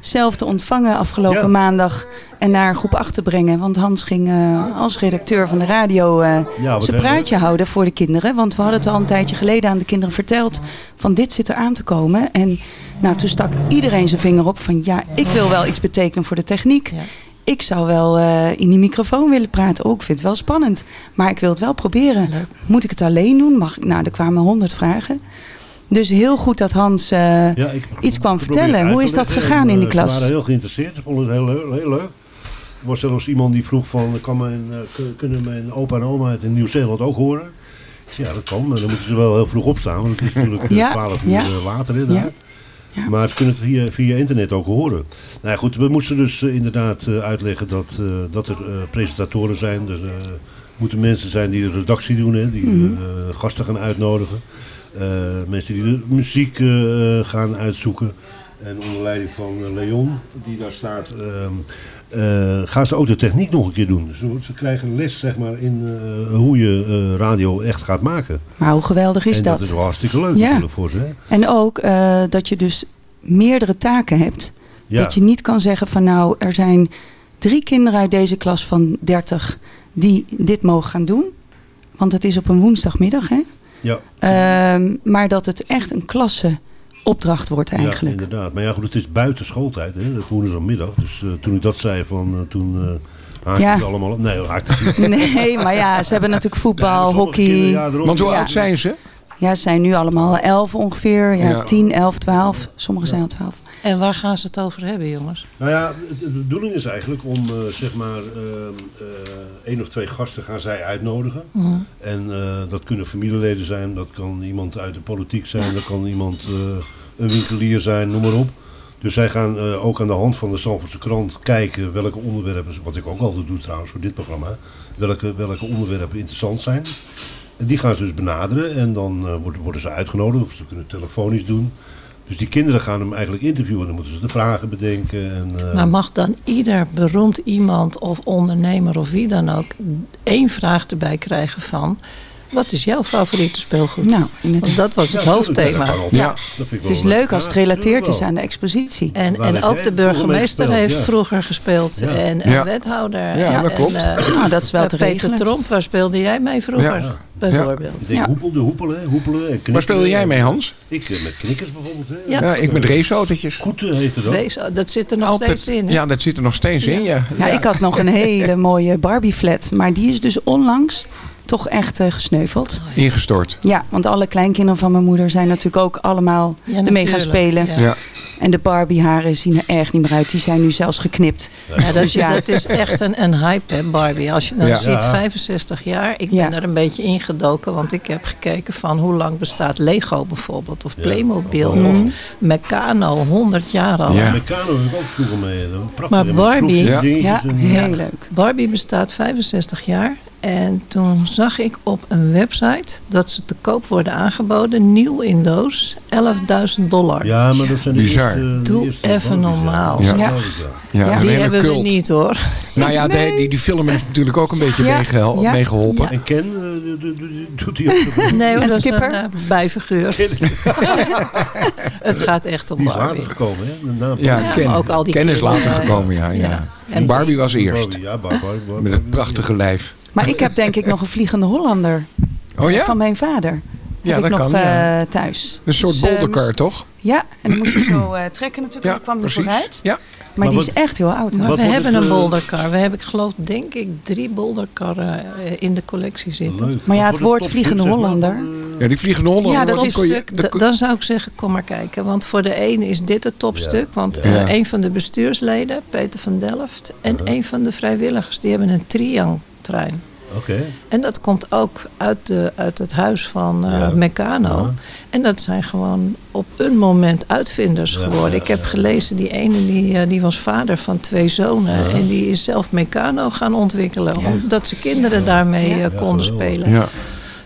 [SPEAKER 14] zelf te ontvangen afgelopen
[SPEAKER 6] Ja.
[SPEAKER 14] maandag en naar groep 8 te brengen. Want Hans ging eh, als redacteur van de radio eh
[SPEAKER 6] Ja,
[SPEAKER 14] zijn praatje houden voor de kinderen. Want we hadden het al een tijdje geleden aan de kinderen verteld van dit zit er aan te komen. En nou, toen stak iedereen zijn vinger op van ja, ik wil wel iets betekenen voor de techniek.
[SPEAKER 13] Ja.
[SPEAKER 14] Ik zou wel eh, in die microfoon willen praten. Oh, ik vind het wel spannend. Maar ik wil het wel proberen.
[SPEAKER 13] Leuk.
[SPEAKER 14] Moet ik het alleen doen? Mag ik? Nou, er kwamen honderd vragen. Dus heel goed dat Hans eh,
[SPEAKER 6] Ja, ik heb
[SPEAKER 14] iets kwam vertellen. Hoe is dat gegaan
[SPEAKER 6] en,
[SPEAKER 14] in die
[SPEAKER 6] eh,
[SPEAKER 14] klas?
[SPEAKER 6] Ze waren heel geïnteresseerd. Ze vonden het heel leuk. Heel leuk. Er was zelfs iemand die vroeg van, kan mijn, eh, kun- kunnen mijn opa en oma het in Nieuw-Zeeland ook horen? Ja, dat kan. Maar dan moeten ze wel heel vroeg opstaan. Want het is natuurlijk eh,
[SPEAKER 14] Ja,
[SPEAKER 6] 12 uur
[SPEAKER 14] ja.
[SPEAKER 6] eh, later. Hè, daar.
[SPEAKER 14] Ja. Ja.
[SPEAKER 6] Maar ze kunnen het via, via internet ook horen. Nou ja, goed, we moesten dus eh, inderdaad eh, uitleggen dat, eh, dat er eh, presentatoren zijn. Er eh, moeten mensen zijn die de redactie doen, hè, die
[SPEAKER 14] Mhm.
[SPEAKER 6] eh, gasten gaan uitnodigen. Eh, mensen die de muziek eh, gaan uitzoeken. En onder leiding van eh, Leon, die daar staat, ehm, eh, gaan ze ook de techniek nog een keer doen. Dus ze- krijgen les zeg maar, in eh, hoe je eh, radio echt gaat maken.
[SPEAKER 14] Maar hoe geweldig is
[SPEAKER 6] en
[SPEAKER 14] dat?
[SPEAKER 6] dat is wel hartstikke leuk
[SPEAKER 14] Ja.
[SPEAKER 6] voor ze. Hè?
[SPEAKER 14] En ook dat je dus meerdere taken hebt.
[SPEAKER 6] Ja.
[SPEAKER 14] Dat je niet kan zeggen van nou, er zijn drie kinderen uit deze klas van 30 die dit mogen gaan doen. Want het is op een woensdagmiddag, hè?
[SPEAKER 6] Ja.
[SPEAKER 14] Ehm, maar dat het echt een klasse opdracht wordt
[SPEAKER 6] Ja,
[SPEAKER 14] eigenlijk.
[SPEAKER 6] inderdaad. Maar ja, goed, het is buiten schooltijd, hè? Het woensdagmiddag. Dus eh, toen ik dat zei, van, eh, toen eh, Haakten
[SPEAKER 14] Ja.
[SPEAKER 6] ze allemaal op? Nee, haakten ze niet.
[SPEAKER 14] Nee, maar ja, ze hebben natuurlijk voetbal,
[SPEAKER 6] kinderen,
[SPEAKER 14] hockey.
[SPEAKER 6] ja.
[SPEAKER 9] Want hoe
[SPEAKER 14] Ja.
[SPEAKER 9] oud zijn ze?
[SPEAKER 14] Ja, ze zijn nu allemaal 11 ongeveer. Ja,
[SPEAKER 9] Ja.
[SPEAKER 14] 10, 11, 12. Sommigen zijn al 12.
[SPEAKER 13] En waar gaan ze het over hebben, jongens?
[SPEAKER 6] Nou ja, de bedoeling is eigenlijk om eh, zeg maar eh, één of twee gasten gaan zij uitnodigen.
[SPEAKER 13] Mhm.
[SPEAKER 6] En eh, dat kunnen familieleden zijn, dat kan iemand uit de politiek zijn, dat kan iemand, een winkelier zijn, noem maar op. Dus zij gaan ook aan de hand van de Zandvoortse krant kijken welke onderwerpen, wat ik ook altijd doe trouwens voor dit programma, welke, welke onderwerpen interessant zijn. En die gaan ze dus benaderen en dan worden, worden ze uitgenodigd, of ze kunnen telefonisch doen. Dus die kinderen gaan hem eigenlijk interviewen, dan moeten ze de vragen bedenken. En, eh,
[SPEAKER 13] Maar mag dan ieder beroemd iemand of ondernemer of wie dan ook één vraag erbij krijgen van... Wat is jouw favoriete speelgoed?
[SPEAKER 14] Nou, inderdaad.
[SPEAKER 13] Want dat was het
[SPEAKER 6] Ja,
[SPEAKER 13] hoofdthema.
[SPEAKER 9] Ja.
[SPEAKER 6] dat vind ik
[SPEAKER 14] Het is
[SPEAKER 6] wel
[SPEAKER 14] leuk als het gerelateerd is aan de expositie.
[SPEAKER 13] En, en ook de burgemeester
[SPEAKER 6] gespeeld?
[SPEAKER 13] heeft
[SPEAKER 6] Ja.
[SPEAKER 13] vroeger gespeeld.
[SPEAKER 6] Ja.
[SPEAKER 13] En een
[SPEAKER 9] Ja.
[SPEAKER 13] wethouder.
[SPEAKER 9] Ja,
[SPEAKER 13] en,
[SPEAKER 9] dat klopt.
[SPEAKER 13] En, eh,
[SPEAKER 14] Nou, dat is wel te
[SPEAKER 13] Peter
[SPEAKER 14] regelen.
[SPEAKER 13] Tromp, waar speelde jij mee vroeger?
[SPEAKER 9] Ja.
[SPEAKER 13] Bijvoorbeeld.
[SPEAKER 6] Ik denk
[SPEAKER 14] Ja.
[SPEAKER 6] hoepel, de hoepelen, hè.
[SPEAKER 9] Waar speelde jij mee, Hans?
[SPEAKER 6] Ik eh, met knikkers bijvoorbeeld. Hè.
[SPEAKER 13] Ja.
[SPEAKER 9] Ja, ik met raceautootjes.
[SPEAKER 6] Koeten heette dat.
[SPEAKER 13] Race, dat zit er nog steeds in. hè?
[SPEAKER 9] Ja, dat zit er nog steeds in, ja.
[SPEAKER 14] Ja, ik had nog een hele mooie Barbie-flat. Maar die is dus onlangs toch echt eh, gesneuveld.
[SPEAKER 9] Ingestort.
[SPEAKER 14] Ja, want alle kleinkinderen van mijn moeder zijn natuurlijk ook allemaal
[SPEAKER 13] Ja,
[SPEAKER 14] ermee gaan spelen.
[SPEAKER 13] Ja.
[SPEAKER 9] Ja.
[SPEAKER 14] En de Barbie-haren zien er erg niet meer uit. Die zijn nu zelfs geknipt.
[SPEAKER 13] Ja, dat,
[SPEAKER 14] Dus ja.
[SPEAKER 13] dat is echt een, een hype, hè, Barbie. Als je dan
[SPEAKER 9] Ja.
[SPEAKER 13] ziet,
[SPEAKER 6] Ja.
[SPEAKER 13] 65 jaar. Ik ben
[SPEAKER 14] Ja.
[SPEAKER 13] er een beetje ingedoken, want ik heb gekeken van hoe lang bestaat Lego bijvoorbeeld. Of. Playmobil, of Meccano, 100 jaar al.
[SPEAKER 9] Ja.
[SPEAKER 6] Meccano heb ik ook vroeger mee.
[SPEAKER 13] Maar Barbie-
[SPEAKER 9] Ja.
[SPEAKER 14] heel leuk.
[SPEAKER 13] Barbie bestaat 65 jaar. En toen zag ik op een website dat ze te koop worden aangeboden, nieuw in doos, 11.000 dollar.
[SPEAKER 6] Ja, maar dat zijn
[SPEAKER 9] Bizar.
[SPEAKER 6] eerste,
[SPEAKER 13] Doe
[SPEAKER 6] eerste
[SPEAKER 13] even normaal.
[SPEAKER 6] Ja.
[SPEAKER 9] Ja.
[SPEAKER 6] Ja.
[SPEAKER 13] Die hebben
[SPEAKER 9] cult.
[SPEAKER 13] we niet hoor.
[SPEAKER 9] Nou ja, de- die, die film heeft natuurlijk ook een beetje
[SPEAKER 14] Ja.
[SPEAKER 9] meegeholpen.
[SPEAKER 6] En Ken, eh, doet- hij ook zo?
[SPEAKER 13] Nee, dat is een eh, bijfiguur. het gaat echt om
[SPEAKER 6] Die is
[SPEAKER 13] Barbie.
[SPEAKER 6] later gekomen, hè?
[SPEAKER 9] Ja,
[SPEAKER 13] Ja,
[SPEAKER 9] Ken,
[SPEAKER 13] maar ook al die
[SPEAKER 9] Ken is later
[SPEAKER 13] eh,
[SPEAKER 9] gekomen, ja. ja.
[SPEAKER 13] ja.
[SPEAKER 9] En Barbie was eerst.
[SPEAKER 6] Barbie, ja, Barbie, Barbie,
[SPEAKER 9] Met het prachtige lijf.
[SPEAKER 14] Maar ik heb denk ik nog een vliegende Hollander.
[SPEAKER 9] Oh ja?
[SPEAKER 14] Van mijn vader.
[SPEAKER 9] Ja,
[SPEAKER 14] heb
[SPEAKER 9] dat
[SPEAKER 14] ik nog
[SPEAKER 9] kan, ja.
[SPEAKER 14] eh, thuis.
[SPEAKER 9] Een soort
[SPEAKER 14] Dus, eh,
[SPEAKER 9] bolderkar,
[SPEAKER 14] moest-
[SPEAKER 9] toch?
[SPEAKER 14] Ja, en dan moest je zo eh, trekken natuurlijk.
[SPEAKER 9] Ja,
[SPEAKER 14] en dan kwam
[SPEAKER 9] precies.
[SPEAKER 14] vooruit.
[SPEAKER 9] Ja.
[SPEAKER 14] Maar,
[SPEAKER 6] Maar
[SPEAKER 14] die
[SPEAKER 6] wat-
[SPEAKER 14] is echt heel oud.
[SPEAKER 13] Maar we hebben
[SPEAKER 6] het,
[SPEAKER 13] een
[SPEAKER 6] eh,
[SPEAKER 13] bolderkar. We hebben, ik geloof, denk ik, drie bolderkarren in de collectie zitten.
[SPEAKER 6] Leuk.
[SPEAKER 14] Maar ja, het woord vliegende Hollander.
[SPEAKER 9] Ja, die vliegende honden.
[SPEAKER 14] Ja, dat is-
[SPEAKER 9] kon je-
[SPEAKER 13] Topstuk,
[SPEAKER 9] dat
[SPEAKER 13] d-
[SPEAKER 9] kon-
[SPEAKER 13] dan zou ik zeggen, kom maar kijken. Want voor de een is dit het topstuk. Want een van de bestuursleden, Peter van Delft... en een van de vrijwilligers, die hebben een
[SPEAKER 6] Oké.
[SPEAKER 13] En dat komt ook uit, de, uit het huis van eh
[SPEAKER 6] Ja.
[SPEAKER 13] Meccano.
[SPEAKER 6] Ja.
[SPEAKER 13] En dat zijn gewoon op een moment uitvinders
[SPEAKER 6] Ja,
[SPEAKER 13] geworden.
[SPEAKER 6] ja,
[SPEAKER 13] ik heb
[SPEAKER 6] ja.
[SPEAKER 13] gelezen, die ene die, eh, die was vader van twee zonen.
[SPEAKER 6] Ja.
[SPEAKER 13] En die is zelf Meccano gaan ontwikkelen. Omdat ze kinderen daarmee eh, konden spelen.
[SPEAKER 9] Ja.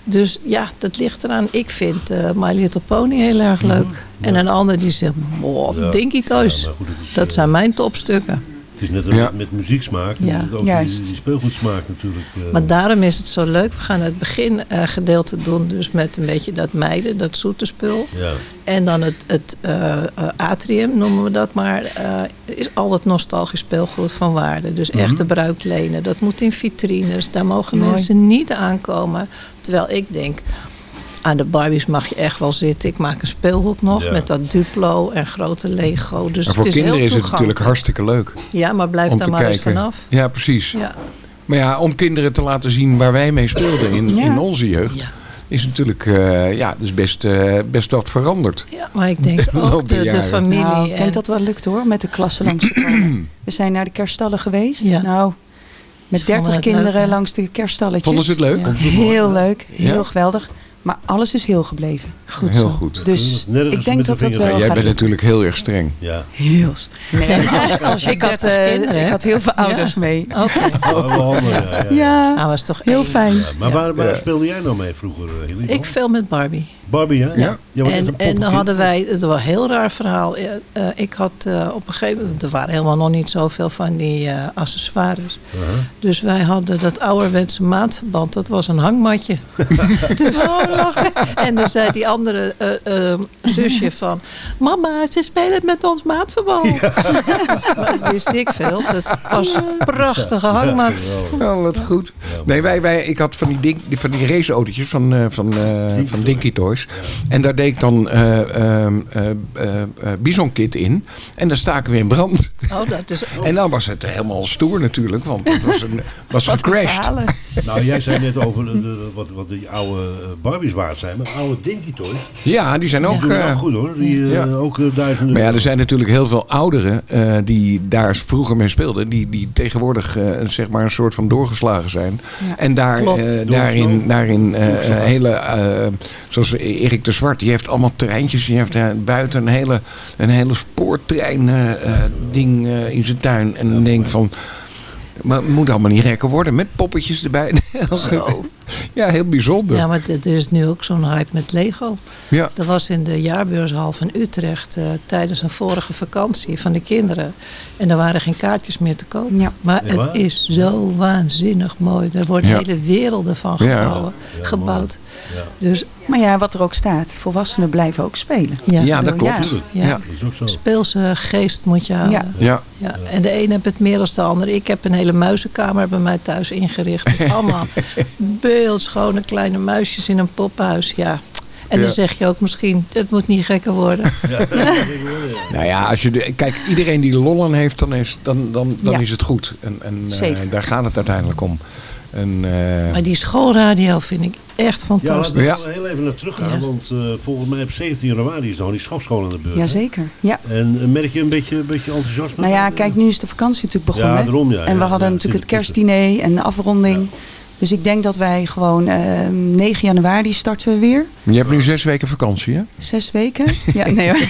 [SPEAKER 13] Dus ja, dat ligt eraan. Ik vind eh My Little Pony heel erg leuk. En een ander die zegt, boah,
[SPEAKER 6] Ja.
[SPEAKER 13] Dinky Toys.
[SPEAKER 6] Ja, maar goed, het is,
[SPEAKER 13] dat zijn mijn topstukken.
[SPEAKER 6] Het is net als
[SPEAKER 9] Ja.
[SPEAKER 6] met, muzieksmaak.
[SPEAKER 13] Ja.
[SPEAKER 6] Ook
[SPEAKER 14] Juist.
[SPEAKER 6] die, die speelgoedsmaak natuurlijk. eh.
[SPEAKER 13] Maar daarom is het zo leuk. We gaan het begingedeelte doen dus met een beetje dat meiden, dat zoete spul.
[SPEAKER 6] ja.
[SPEAKER 13] En dan het, het eh, eh, atrium, noemen we dat maar, eh, is al het nostalgisch speelgoed van waarde. Dus
[SPEAKER 6] Mhm.
[SPEAKER 13] echte bruiklenen. Dat moet in vitrines. Daar mogen
[SPEAKER 14] Mooi.
[SPEAKER 13] mensen niet aankomen. Terwijl ik denk, aan de Barbies mag je echt wel zitten. Ik maak een speelhoek nog
[SPEAKER 6] Ja.
[SPEAKER 13] met dat Duplo en grote Lego. Dus
[SPEAKER 9] Maar voor
[SPEAKER 13] het is
[SPEAKER 9] kinderen
[SPEAKER 13] heel
[SPEAKER 9] is het natuurlijk hartstikke leuk
[SPEAKER 13] Ja, maar blijf daar maar eens vanaf.
[SPEAKER 9] Ja, precies.
[SPEAKER 13] Ja.
[SPEAKER 9] Maar ja, om kinderen te laten zien waar wij mee speelden in,
[SPEAKER 14] Ja.
[SPEAKER 9] in onze jeugd,
[SPEAKER 13] Ja.
[SPEAKER 9] is natuurlijk eh, ja, dus best, eh, best wat veranderd.
[SPEAKER 13] ja, maar ik denk
[SPEAKER 9] De
[SPEAKER 13] ook de, de familie.
[SPEAKER 14] Nou, ik
[SPEAKER 13] en-
[SPEAKER 14] denk dat het wel lukt hoor, met de klassen langs te komen. We zijn naar de kerststallen geweest.
[SPEAKER 13] Ja.
[SPEAKER 14] Nou, met
[SPEAKER 13] Ze vonden
[SPEAKER 14] 30
[SPEAKER 13] het
[SPEAKER 14] kinderen
[SPEAKER 13] leuk,
[SPEAKER 14] langs de kerststalletjes.
[SPEAKER 9] Vonden ze het leuk?
[SPEAKER 14] Ja.
[SPEAKER 9] Vonden ze het mooi?
[SPEAKER 14] Heel leuk, heel geweldig. Maar alles is heel gebleven.
[SPEAKER 13] Goed
[SPEAKER 9] Heel
[SPEAKER 13] zo.
[SPEAKER 9] goed.
[SPEAKER 14] Dus
[SPEAKER 6] Nergens
[SPEAKER 14] ik denk dat dat wel
[SPEAKER 9] Ja, jij bent natuurlijk heel erg streng.
[SPEAKER 6] Ja.
[SPEAKER 14] Heel streng. Nee,
[SPEAKER 13] Als, als je
[SPEAKER 14] ik, had,
[SPEAKER 13] 30
[SPEAKER 14] eh,
[SPEAKER 13] kinderen
[SPEAKER 14] ik had heel veel ouders mee.
[SPEAKER 13] Oké.
[SPEAKER 6] Oh, ja, ja, ja.
[SPEAKER 14] Ja,
[SPEAKER 13] Nou, was toch
[SPEAKER 14] heel fijn.
[SPEAKER 6] Ja, maar waar, waar
[SPEAKER 9] Ja.
[SPEAKER 6] speelde jij nou mee vroeger, eh, Hilly?
[SPEAKER 13] Ik veel met Barbie.
[SPEAKER 6] Barbie, hè?
[SPEAKER 9] Ja.
[SPEAKER 13] En, en dan hadden wij, het was een heel raar verhaal. Eh, eh, ik had eh, op een gegeven moment, er waren helemaal nog niet zoveel van die eh, accessoires.
[SPEAKER 6] Uh-huh.
[SPEAKER 13] Dus wij hadden dat ouderwetse maatverband, dat was een hangmatje. dus, en dan zei die andere eh, eh, zusje van, mama, ze spelen met ons maatverband. maar dat wist ik veel, dat was een prachtige hangmat.
[SPEAKER 6] Geweldig.
[SPEAKER 9] Oh, wat goed. Nee, wij, wij, ik had van die, ding, die- van die raceautootjes van, eh, van, eh, van Dinky Toys. En daar deed ik dan eh ehm, eh, eh, eh, Bizonkit in. En dan staken we in brand.
[SPEAKER 13] Oh, dat is
[SPEAKER 9] En dan was het helemaal stoer natuurlijk, want het was, een, was gecrashed.
[SPEAKER 6] Nou, jij zei net over de, de- wat, wat die oude eh, Barbies waard zijn. Maar oude Dinky Toys,
[SPEAKER 9] Ja, die zijn
[SPEAKER 6] die
[SPEAKER 9] ook... eh,
[SPEAKER 6] ook goed hoor. Die eh,
[SPEAKER 9] ja.
[SPEAKER 6] ook eh, duizenden...
[SPEAKER 9] Maar ja, er zijn natuurlijk heel veel ouderen eh, die daar vroeger mee speelden. Die, die tegenwoordig eh, zeg maar een soort van doorgeslagen zijn. En daar,
[SPEAKER 13] Klopt.
[SPEAKER 9] eh, daarin, daarin eh, eh, hele, eh, zoals Erik de Zwart, die heeft allemaal treintjes. Die heeft daar buiten een hele, een hele spoortrein ding eh, in zijn tuin. En dan denk ik van... Maar het moet allemaal niet gekker worden met poppetjes erbij. ja, heel bijzonder.
[SPEAKER 13] Ja, maar er is nu ook zo'n hype met Lego.
[SPEAKER 9] Ja.
[SPEAKER 13] Dat was in de jaarbeurshal van Utrecht eh, tijdens een vorige vakantie van de kinderen. En er waren geen kaartjes meer te koop. Maar
[SPEAKER 6] Ja, waar?
[SPEAKER 13] het is zo waanzinnig mooi. Er worden
[SPEAKER 14] Ja.
[SPEAKER 13] hele werelden van
[SPEAKER 14] Ja.
[SPEAKER 13] gebouwen, gebouwd. Dus
[SPEAKER 14] Maar ja, wat er ook staat, volwassenen blijven ook spelen.
[SPEAKER 13] Ja,
[SPEAKER 9] Ja, dat klopt.
[SPEAKER 13] Ja.
[SPEAKER 9] Ja.
[SPEAKER 13] speelse geest moet je houden.
[SPEAKER 9] Ja.
[SPEAKER 13] Ja, en de een heeft het meer dan de ander. Ik heb een hele muizenkamer bij mij thuis ingericht. Met allemaal beeldschone kleine muisjes in een poppenhuis. Ja. En
[SPEAKER 9] Ja.
[SPEAKER 13] dan zeg je ook misschien, het moet niet gekker worden.
[SPEAKER 9] Nou ja, als je de, kijk, iedereen die lol aan heeft, dan is, dan, dan, dan
[SPEAKER 13] Ja.
[SPEAKER 9] is het goed. En, en eh,
[SPEAKER 13] Zeker.
[SPEAKER 9] daar gaat het uiteindelijk om. En, eh,
[SPEAKER 13] Maar die schoolradio vind ik echt
[SPEAKER 6] Ja, laten
[SPEAKER 13] fantastisch.
[SPEAKER 6] we
[SPEAKER 9] Ja.
[SPEAKER 6] er heel even naar terug gaan. Want eh, volgens mij op 17 januari is dan die schapschool aan de beurt.
[SPEAKER 14] Jazeker, ja.
[SPEAKER 6] En merk je een beetje, een beetje enthousiasme?
[SPEAKER 14] Nou ja, kijk, nu is de vakantie natuurlijk begonnen.
[SPEAKER 6] Ja, daarom, ja,
[SPEAKER 14] en we
[SPEAKER 6] ja,
[SPEAKER 14] hadden
[SPEAKER 6] ja,
[SPEAKER 14] natuurlijk het kerstdiner en de afronding. Dus ik denk dat wij gewoon eh 9 januari starten we weer.
[SPEAKER 9] je hebt nu zes weken vakantie, hè?
[SPEAKER 14] Zes weken? Ja, nee hoor.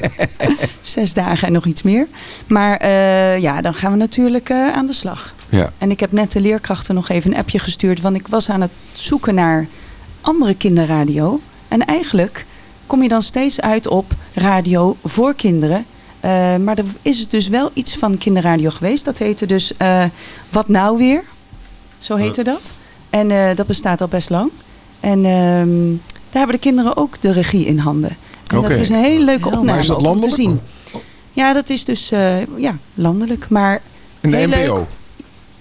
[SPEAKER 14] Zes dagen en nog iets meer. Maar eh, ja, dan gaan we natuurlijk eh, aan de slag.
[SPEAKER 9] Ja.
[SPEAKER 14] En ik heb net de leerkrachten nog even een appje gestuurd. Want ik was aan het zoeken naar andere kinderradio. En eigenlijk kom je dan steeds uit op radio voor kinderen. Eh, maar er is het dus wel iets van kinderradio geweest. Dat heette dus Wat Nou Weer. Zo heette dat. En eh, dat bestaat al best lang. En ehm, daar hebben de kinderen ook de regie in handen. En dat is een hele leuke opname
[SPEAKER 9] is dat
[SPEAKER 14] ook om te zien. Ja, dat is dus eh, ja, landelijk. Maar
[SPEAKER 9] En de NPO.
[SPEAKER 14] leuk.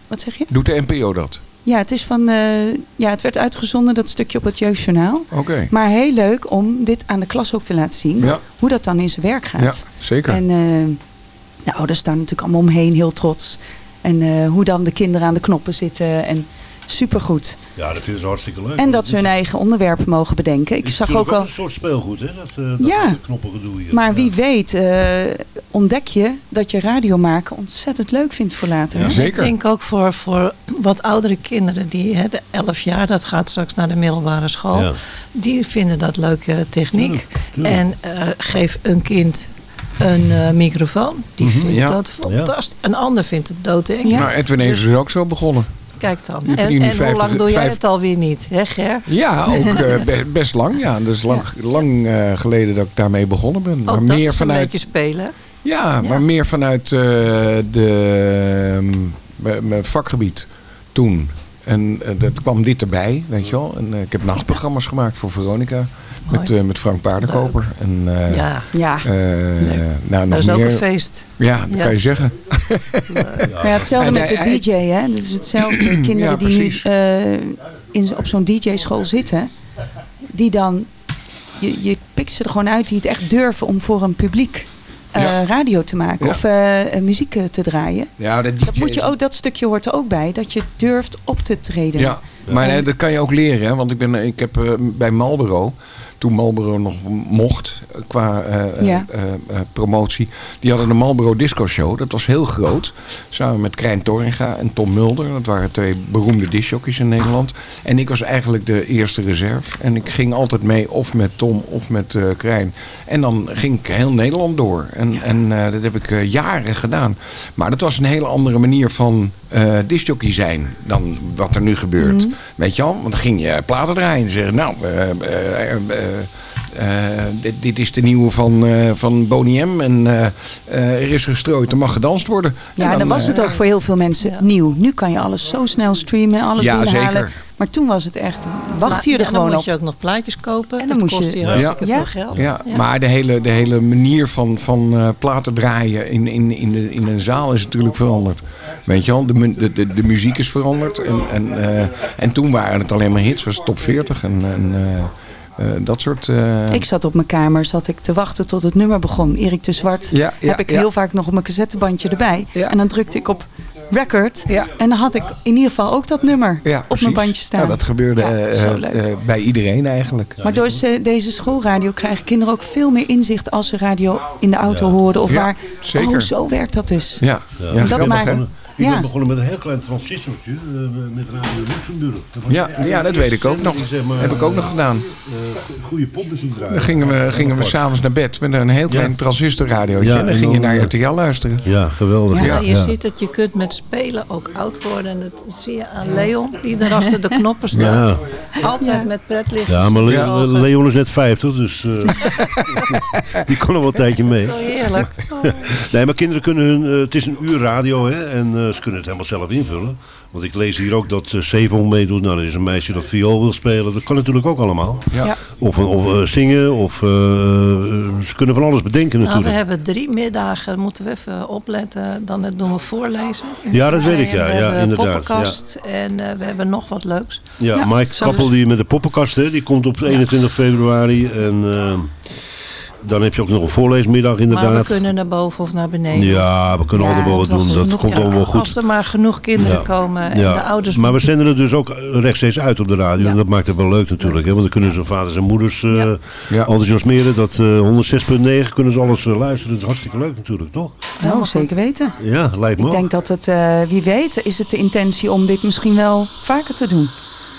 [SPEAKER 14] Wat zeg je?
[SPEAKER 9] Doet de NPO dat?
[SPEAKER 14] Ja, het is van. eh, ja, het werd uitgezonden, dat stukje op het Jeugdjournaal.
[SPEAKER 9] Oké.
[SPEAKER 14] Maar heel leuk om dit aan de klas ook te laten zien.
[SPEAKER 9] Ja.
[SPEAKER 14] Hoe dat dan in zijn werk gaat.
[SPEAKER 9] Ja, zeker.
[SPEAKER 14] En eh, de ouders staan natuurlijk allemaal omheen, heel trots. En eh, hoe dan de kinderen aan de knoppen zitten. En supergoed.
[SPEAKER 6] Ja, dat vinden ze hartstikke leuk.
[SPEAKER 14] En dat ze hun eigen onderwerpen mogen bedenken. Ik zag ook al.
[SPEAKER 6] een soort speelgoed, hè? Dat, eh dat
[SPEAKER 14] Ja.
[SPEAKER 6] knoppengedoe hier.
[SPEAKER 14] Maar wie weet, eh, ontdek je dat je radio maken ontzettend leuk vindt voor later. hè?
[SPEAKER 13] Ik denk ook voor, voor wat oudere kinderen, die hè, de 11 jaar, dat gaat straks naar de middelbare school.
[SPEAKER 6] Ja.
[SPEAKER 13] Die vinden dat leuke techniek.
[SPEAKER 6] Tuurlijk, tuurlijk.
[SPEAKER 13] En eh, geef een kind een eh, microfoon. Die
[SPEAKER 9] Mhm,
[SPEAKER 13] vindt
[SPEAKER 9] ja.
[SPEAKER 13] dat fantastisch. Een ander vindt het doodeng.
[SPEAKER 9] Nou, Edwin Ezers is ook zo begonnen.
[SPEAKER 13] Kijk dan. En, hoe
[SPEAKER 9] 50
[SPEAKER 13] lang doe jij
[SPEAKER 9] vijf-
[SPEAKER 13] het alweer niet, hè Ger?
[SPEAKER 9] Ja, ook eh, be- best lang. Ja, dat is lang, lang eh, geleden dat ik daarmee begonnen ben.
[SPEAKER 13] Ook
[SPEAKER 9] maar
[SPEAKER 13] dat
[SPEAKER 9] meer
[SPEAKER 13] is een
[SPEAKER 9] vanuit.
[SPEAKER 13] beetje spelen.
[SPEAKER 9] Ja, maar meer vanuit de, mijn- mijn vakgebied toen. En eh, dat kwam dit erbij, weet je wel. En, eh, ik heb nachtprogramma's gemaakt voor Veronica. Met,
[SPEAKER 13] Mooi.
[SPEAKER 9] eh, met Frank Paardenkoper. En, eh,
[SPEAKER 13] Ja.
[SPEAKER 14] Ja.
[SPEAKER 9] eh, nou, nog
[SPEAKER 13] Dat is ook een feest.
[SPEAKER 9] Ja, dat
[SPEAKER 13] Ja.
[SPEAKER 9] kan je zeggen.
[SPEAKER 14] Maar ja, hetzelfde met de DJ, hè? Dat is hetzelfde. Kinderen
[SPEAKER 9] Ja,
[SPEAKER 14] die nu eh, in, op zo'n DJ-school zitten, die dan, je, je pikt ze er gewoon uit die het echt durven om voor een publiek
[SPEAKER 9] Ja.
[SPEAKER 14] radio te maken
[SPEAKER 9] Ja.
[SPEAKER 14] of eh, eh, muziek eh, te draaien.
[SPEAKER 9] Ja,
[SPEAKER 14] Dat, moet je ook, dat stukje hoort er ook bij, dat je durft op te treden.
[SPEAKER 9] Ja, maar
[SPEAKER 14] En-
[SPEAKER 9] eh, dat kan je ook leren. Hè? Want ik, ben, ik heb eh, bij Marlboro, toen Marlboro nog mocht eh, qua eh,
[SPEAKER 14] Ja.
[SPEAKER 9] eh, promotie. Die hadden de Marlboro Disco Show. Dat was heel groot. Samen met Krijn Torringa en Tom Mulder. Dat waren twee beroemde discjockeys in Nederland. En ik was eigenlijk de eerste reserve. En ik ging altijd mee of met Tom of met Krijn. En dan ging ik heel Nederland door. En, en dat heb ik jaren gedaan. Maar dat was een hele andere manier van eh discjockey zijn dan wat er nu gebeurt.
[SPEAKER 14] Mhm.
[SPEAKER 9] Weet je wel? Want dan ging je platen draaien en zeggen, nou, eh, dit, dit is de nieuwe van, eh van Boney M. En eh, eh, er is gestrooid, er mag gedanst worden.
[SPEAKER 14] Ja, en dan was
[SPEAKER 9] eh,
[SPEAKER 14] het ook voor heel veel mensen nieuw. Nu kan je alles zo snel streamen, alles
[SPEAKER 9] Ja,
[SPEAKER 14] binnenhalen.
[SPEAKER 9] zeker.
[SPEAKER 14] Maar toen was het echt, wacht je
[SPEAKER 13] Ja,
[SPEAKER 14] er
[SPEAKER 13] en
[SPEAKER 14] gewoon
[SPEAKER 13] dan
[SPEAKER 14] op.
[SPEAKER 13] moet je ook nog plaatjes kopen.
[SPEAKER 14] En
[SPEAKER 13] En
[SPEAKER 14] dan
[SPEAKER 13] dat
[SPEAKER 14] moest
[SPEAKER 13] kost
[SPEAKER 14] je-
[SPEAKER 13] hartstikke
[SPEAKER 14] Ja.
[SPEAKER 13] veel geld.
[SPEAKER 9] Ja, maar de hele, de hele manier van, van eh, platen draaien in, in, in, de, in een zaal is natuurlijk veranderd. Weet je wel, de, de, de, de muziek is veranderd. En, en, eh, en toen waren het alleen maar hits, was het top 40. En, en, eh, Eh, dat soort... eh,
[SPEAKER 14] Ik zat op mijn kamer, zat ik te wachten tot het nummer begon. Erik de Zwart
[SPEAKER 9] Ja, ja,
[SPEAKER 14] heb ik
[SPEAKER 9] ja.
[SPEAKER 14] heel vaak nog op mijn cassettebandje erbij.
[SPEAKER 9] Ja.
[SPEAKER 14] En dan drukte ik op record.
[SPEAKER 9] Ja.
[SPEAKER 14] En dan had ik in ieder geval ook dat nummer
[SPEAKER 9] ja,
[SPEAKER 14] op
[SPEAKER 9] precies.
[SPEAKER 14] mijn bandje staan.
[SPEAKER 9] Ja, dat gebeurde
[SPEAKER 14] Ja,
[SPEAKER 9] eh, eh, eh, bij iedereen eigenlijk.
[SPEAKER 14] Maar door ze- deze schoolradio krijgen kinderen ook veel meer inzicht als ze radio in de auto horen. Of
[SPEAKER 9] Ja,
[SPEAKER 14] waar,
[SPEAKER 9] zeker.
[SPEAKER 14] oh zo werkt dat dus.
[SPEAKER 9] Ja,
[SPEAKER 14] dat maakt-?
[SPEAKER 6] Ik
[SPEAKER 14] Ja.
[SPEAKER 6] ben begonnen met een heel klein transistortje eh, met Radio Luxemburg. Dat
[SPEAKER 9] Ja, ja, dat weet ik ook nog.
[SPEAKER 6] zeg maar,
[SPEAKER 9] Heb ik ook nog gedaan.
[SPEAKER 6] eh, goede popmuziek draaien.
[SPEAKER 9] Dan gingen we, gingen we s'avonds naar bed met een heel klein
[SPEAKER 6] Ja.
[SPEAKER 9] transistorradiootje.
[SPEAKER 6] Ja,
[SPEAKER 9] en dan ging je naar
[SPEAKER 6] eh,
[SPEAKER 9] RTL luisteren.
[SPEAKER 6] Ja, geweldig.
[SPEAKER 13] Ja,
[SPEAKER 6] Ja,
[SPEAKER 13] je
[SPEAKER 6] ja.
[SPEAKER 13] ziet dat je kunt met spelen ook oud worden. En dat zie je aan Leon, die daar achter de knoppen staat. Altijd met pretlicht.
[SPEAKER 6] Ja, maar Le-
[SPEAKER 13] Ja.
[SPEAKER 6] Leon is net 50, dus eh, die kon al wel een tijdje mee.
[SPEAKER 13] Heerlijk.
[SPEAKER 6] Nee, maar kinderen kunnen hun... eh, het is een uur radio, hè. En eh, ze kunnen het helemaal zelf invullen. Want ik lees hier ook dat uh, Sevon meedoet. Nou, er is een meisje dat viool wil spelen. Dat kan natuurlijk ook allemaal.
[SPEAKER 9] Ja.
[SPEAKER 14] Ja.
[SPEAKER 6] Of, of eh, zingen, of... eh, eh, ze kunnen van alles bedenken
[SPEAKER 13] Nou, we
[SPEAKER 6] natuurlijk.
[SPEAKER 13] hebben drie middagen, moeten we even opletten. Dan doen we voorlezen.
[SPEAKER 6] Ja, dat weet ik, ja.
[SPEAKER 13] En we
[SPEAKER 6] Ja,
[SPEAKER 13] hebben
[SPEAKER 6] inderdaad,
[SPEAKER 13] poppenkast en eh, we hebben nog wat leuks.
[SPEAKER 6] Ja,
[SPEAKER 14] Ja,
[SPEAKER 6] Mike Kappel die met de poppenkast, hè, die komt op 21 februari. En eh, dan heb je ook nog een voorleesmiddag
[SPEAKER 13] Maar
[SPEAKER 6] inderdaad.
[SPEAKER 13] we kunnen naar boven of naar beneden.
[SPEAKER 6] Ja, we kunnen
[SPEAKER 14] Ja,
[SPEAKER 6] altijd wel wat
[SPEAKER 13] Wel
[SPEAKER 6] doen. Dat
[SPEAKER 13] genoeg-
[SPEAKER 6] komt
[SPEAKER 13] ja,
[SPEAKER 6] allemaal goed.
[SPEAKER 13] Als er maar genoeg kinderen
[SPEAKER 6] Ja.
[SPEAKER 13] komen en
[SPEAKER 6] Ja,
[SPEAKER 13] de ouders...
[SPEAKER 6] maar we zenden het dus ook rechtstreeks uit op de radio.
[SPEAKER 13] Ja.
[SPEAKER 6] En dat maakt het wel leuk natuurlijk. Hè? Want dan kunnen ze vaders en moeders eh
[SPEAKER 13] Ja.
[SPEAKER 9] Ja.
[SPEAKER 6] enthousiasmeren. Dat eh 106.9 kunnen ze alles eh, luisteren. Dat is hartstikke leuk natuurlijk, toch?
[SPEAKER 14] Nou, zeker weten.
[SPEAKER 6] Ja, lijkt me
[SPEAKER 14] Ik
[SPEAKER 6] ook.
[SPEAKER 14] denk dat het, eh, wie weet, is het de intentie om dit misschien wel vaker te doen.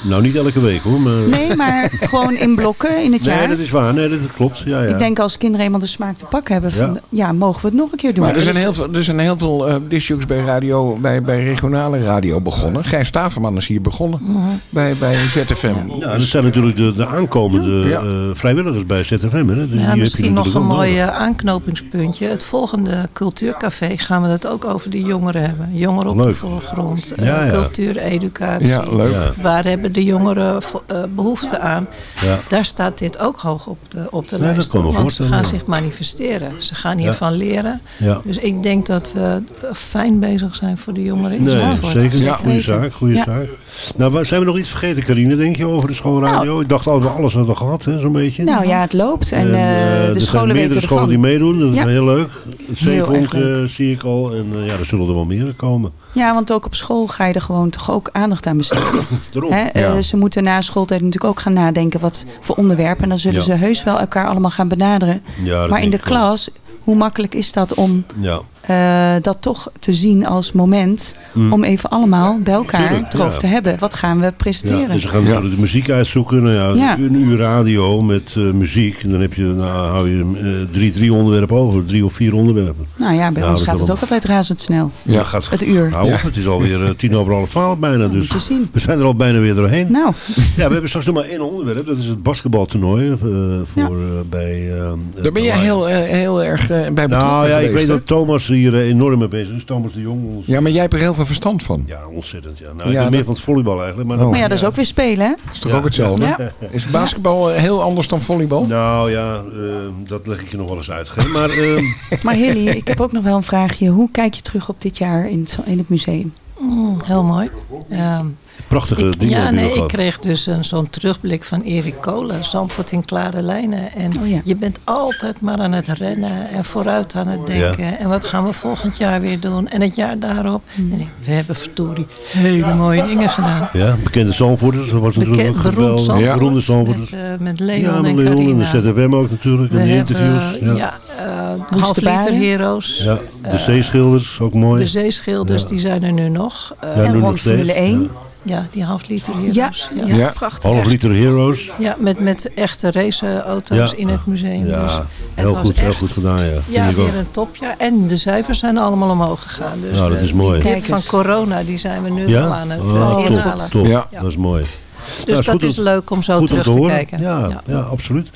[SPEAKER 6] Nou, niet elke week hoor. Maar...
[SPEAKER 14] Nee, maar gewoon in blokken in het
[SPEAKER 6] Nee,
[SPEAKER 14] jaar.
[SPEAKER 6] dat is waar. Nee, dat klopt. Ja, ja.
[SPEAKER 14] Ik denk als kinderen eenmaal de smaak te pakken hebben, van,
[SPEAKER 6] Ja.
[SPEAKER 14] ja. mogen we het nog een keer doen.
[SPEAKER 9] Maar er zijn heel veel, er zijn heel veel eh disjocks bij, radio, bij, bij regionale radio begonnen. Gijs Staverman is hier begonnen bij, bij ZFM.
[SPEAKER 6] Ja, dat zijn natuurlijk de, de aankomende
[SPEAKER 9] Ja.
[SPEAKER 6] eh, vrijwilligers bij ZFM. Hè? Dus
[SPEAKER 13] Ja, misschien nog een mooi eh, aanknopingspuntje. Het volgende cultuurcafé gaan we het ook over de jongeren hebben. Jongeren op de voorgrond.
[SPEAKER 6] Ja, ja.
[SPEAKER 13] Cultuur, educatie.
[SPEAKER 9] Ja, leuk.
[SPEAKER 6] Ja.
[SPEAKER 13] Waar hebben de jongeren eh, behoefte aan?
[SPEAKER 6] Ja.
[SPEAKER 13] Daar staat dit ook hoog op de, op de
[SPEAKER 6] Ja, dat
[SPEAKER 13] lijst. want ze gaan
[SPEAKER 6] ja.
[SPEAKER 13] zich manifesteren. Ze gaan hiervan leren.
[SPEAKER 6] Ja.
[SPEAKER 13] Dus ik denk dat we fijn bezig zijn voor de jongeren in
[SPEAKER 6] Nee,
[SPEAKER 13] Zandvoort.
[SPEAKER 6] zeker.
[SPEAKER 9] Ja.
[SPEAKER 6] Goeie zaak, goede
[SPEAKER 14] Ja.
[SPEAKER 6] zaak. Nou, waar- zijn we nog iets vergeten, Carine, denk je, over de schoolradio?
[SPEAKER 14] Nou.
[SPEAKER 6] ik dacht al, we alles hadden gehad, hè, zo'n beetje.
[SPEAKER 14] Nou ja, het loopt en, eh,
[SPEAKER 6] eh,
[SPEAKER 14] de
[SPEAKER 6] er zijn
[SPEAKER 14] scholen
[SPEAKER 6] meerdere
[SPEAKER 14] weten
[SPEAKER 6] scholen
[SPEAKER 14] ervan.
[SPEAKER 6] die meedoen, dat is heel leuk. Zeevonk eh, zie ik al. En eh, ja, er zullen er wel meer komen.
[SPEAKER 14] Ja, want ook op school ga je er gewoon toch ook aandacht aan besteden. Hè, eh, ze moeten na schooltijd natuurlijk ook gaan nadenken wat voor onderwerpen. En dan zullen
[SPEAKER 6] Ja.
[SPEAKER 14] ze heus wel elkaar allemaal gaan benaderen.
[SPEAKER 6] Ja,
[SPEAKER 14] maar in de klas, hoe makkelijk is dat om
[SPEAKER 6] Ja.
[SPEAKER 14] eh, dat toch te zien als moment
[SPEAKER 6] Mm.
[SPEAKER 14] om even allemaal bij elkaar
[SPEAKER 6] Tuurlijk,
[SPEAKER 14] erover
[SPEAKER 6] ja.
[SPEAKER 14] te hebben. Wat gaan we
[SPEAKER 6] Ja,
[SPEAKER 14] presenteren?
[SPEAKER 6] en ze gaan natuurlijk de muziek uitzoeken. Nou ja,
[SPEAKER 14] Ja.
[SPEAKER 6] Een uur radio met eh, muziek. En dan heb je, nou, hou je eh, drie, drie onderwerpen over. Drie of vier onderwerpen.
[SPEAKER 14] Nou ja, bij
[SPEAKER 6] Ja,
[SPEAKER 14] ons gaat het ook altijd razendsnel.
[SPEAKER 6] Ja, gaat,
[SPEAKER 14] Het uur.
[SPEAKER 6] Op,
[SPEAKER 9] Ja.
[SPEAKER 6] het is alweer tien over half twaalf bijna. Dus we zijn er al bijna weer doorheen.
[SPEAKER 14] Nou,
[SPEAKER 6] Ja, we hebben straks nog maar één onderwerp. Dat is het basketbaltoernooi. eh, voor, eh, bij, eh,
[SPEAKER 9] Daar ben je
[SPEAKER 6] de
[SPEAKER 9] heel, heel erg bij betrokken
[SPEAKER 6] Nou ja, ik weet
[SPEAKER 9] hè?
[SPEAKER 6] dat Thomas hier eh, enorm mee bezig is. Thomas de Jong. ons-
[SPEAKER 9] Ja, maar jij hebt er heel veel verstand van.
[SPEAKER 6] Ja, ontzettend. Ja. Nou,
[SPEAKER 9] Ja,
[SPEAKER 6] ik ben
[SPEAKER 9] dat-
[SPEAKER 6] meer van het volleybal eigenlijk. Maar,
[SPEAKER 9] Oh.
[SPEAKER 14] maar ja, dat is ook weer spelen, hè?
[SPEAKER 9] is toch
[SPEAKER 6] Ja.
[SPEAKER 9] ook hetzelfde?
[SPEAKER 14] Ja.
[SPEAKER 9] Is basketbal eh, heel anders dan volleybal?
[SPEAKER 6] Nou ja, eh, dat leg ik je nog wel eens uit. Geen. Maar ehm,
[SPEAKER 14] Maar Hilly, ik heb ook nog wel een vraagje. Hoe kijk je terug op dit jaar in het, in het museum?
[SPEAKER 13] Mm, heel mooi. Ehm,
[SPEAKER 6] prachtige
[SPEAKER 13] ik,
[SPEAKER 6] dingen
[SPEAKER 13] ja, nee, ik kreeg dus een, zo'n terugblik van Erik Kolen. Zandvoort in klare lijnen. En
[SPEAKER 14] Oh ja.
[SPEAKER 13] je bent altijd maar aan het rennen en vooruit aan het denken. En wat gaan we volgend jaar weer doen? En het jaar daarop.
[SPEAKER 14] Hmm.
[SPEAKER 13] En ik, we hebben verdorie hele mooie dingen gedaan.
[SPEAKER 6] Ja, bekende Zandvoorters. Dat was natuurlijk
[SPEAKER 13] Bekend,
[SPEAKER 6] ook
[SPEAKER 13] beroemd
[SPEAKER 6] geweldig.
[SPEAKER 13] Zandvoort.
[SPEAKER 6] Beroemde
[SPEAKER 13] Met,
[SPEAKER 6] Zandvoorters.
[SPEAKER 13] eh, met Leon
[SPEAKER 6] ja, met
[SPEAKER 13] en
[SPEAKER 6] Leon en de. ZFM ook natuurlijk.
[SPEAKER 13] We
[SPEAKER 6] en de
[SPEAKER 13] hebben
[SPEAKER 6] interviews. Ja,
[SPEAKER 13] eh,
[SPEAKER 14] Woeste
[SPEAKER 13] half liter heroes.
[SPEAKER 6] Ja, de zeeschilders, ook mooi.
[SPEAKER 13] De zeeschilders,
[SPEAKER 6] Ja.
[SPEAKER 13] die zijn er nu nog. Eh,
[SPEAKER 6] Ja,
[SPEAKER 14] en
[SPEAKER 6] nu nog
[SPEAKER 14] gewoon
[SPEAKER 6] steeds.
[SPEAKER 14] Formule 1.
[SPEAKER 13] Ja, die half liter heroes.
[SPEAKER 14] Ja,
[SPEAKER 13] ja.
[SPEAKER 14] prachtig.
[SPEAKER 6] Half liter Heroes.
[SPEAKER 13] Ja, met, met echte raceauto's
[SPEAKER 6] Ja.
[SPEAKER 13] in het museum. dus
[SPEAKER 6] Ja,
[SPEAKER 13] het
[SPEAKER 6] heel goed, heel goed gedaan. Ja,
[SPEAKER 13] Ja, weer een topjaar. En de cijfers zijn allemaal omhoog gegaan. Dus
[SPEAKER 6] Nou, dat
[SPEAKER 13] eh,
[SPEAKER 6] is mooi.
[SPEAKER 13] Die dip
[SPEAKER 14] Kijk
[SPEAKER 13] van corona, die zijn we nu
[SPEAKER 6] Ja?
[SPEAKER 13] al aan het
[SPEAKER 6] Oh,
[SPEAKER 13] eh,
[SPEAKER 6] top,
[SPEAKER 13] inhalen.
[SPEAKER 6] top.
[SPEAKER 9] Ja.
[SPEAKER 6] Dat is mooi.
[SPEAKER 13] Dus
[SPEAKER 6] Nou,
[SPEAKER 13] dat
[SPEAKER 6] goed
[SPEAKER 13] is
[SPEAKER 6] om-
[SPEAKER 13] leuk om zo
[SPEAKER 6] Goed om
[SPEAKER 13] terug
[SPEAKER 6] te
[SPEAKER 13] kijken.
[SPEAKER 6] Ja, ja. absoluut.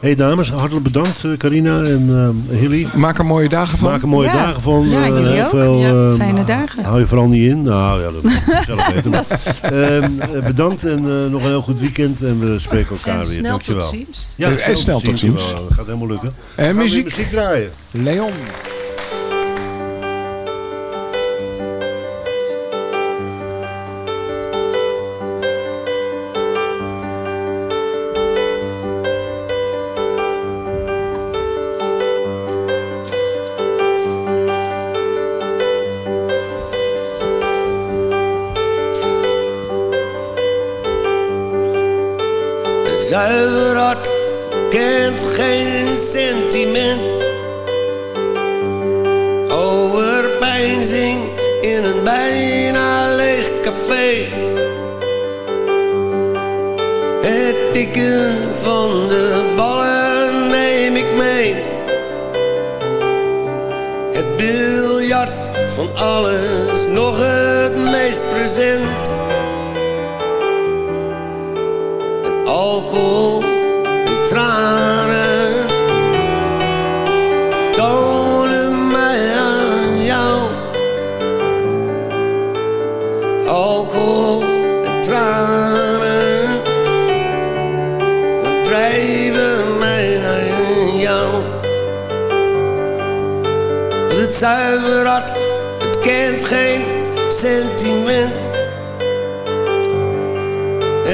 [SPEAKER 6] hey, dames, hartelijk bedankt eh, Carina en eh Hilly.
[SPEAKER 9] Maak er mooie dagen van.
[SPEAKER 6] Maak er mooie
[SPEAKER 14] Ja.
[SPEAKER 6] dagen van.
[SPEAKER 14] Ja,
[SPEAKER 6] eh,
[SPEAKER 14] jullie
[SPEAKER 6] heel
[SPEAKER 14] ook.
[SPEAKER 6] Veel,
[SPEAKER 14] Ja,
[SPEAKER 6] eh,
[SPEAKER 14] fijne dagen.
[SPEAKER 6] Hou je vooral niet in. Nou ja, dat moet je zelf weten. Ehm, eh, bedankt en eh, nog een heel goed weekend. En we spreken elkaar
[SPEAKER 13] En
[SPEAKER 6] weer.
[SPEAKER 13] snel
[SPEAKER 6] Dankjewel.
[SPEAKER 13] tot ziens.
[SPEAKER 6] Ja,
[SPEAKER 9] En snel tot ziens.
[SPEAKER 6] Dat gaat helemaal lukken.
[SPEAKER 9] En muziek.
[SPEAKER 6] muziek draaien.
[SPEAKER 9] Leon.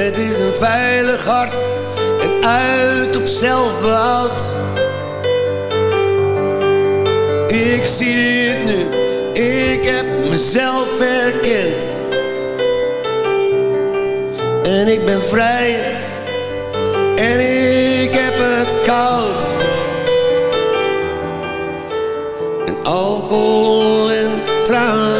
[SPEAKER 10] Het is een veilig hart en uit op zelfbehoud. Ik zie het nu, ik heb mezelf herkend. En ik ben vrij en ik heb het koud. En alcohol en tranen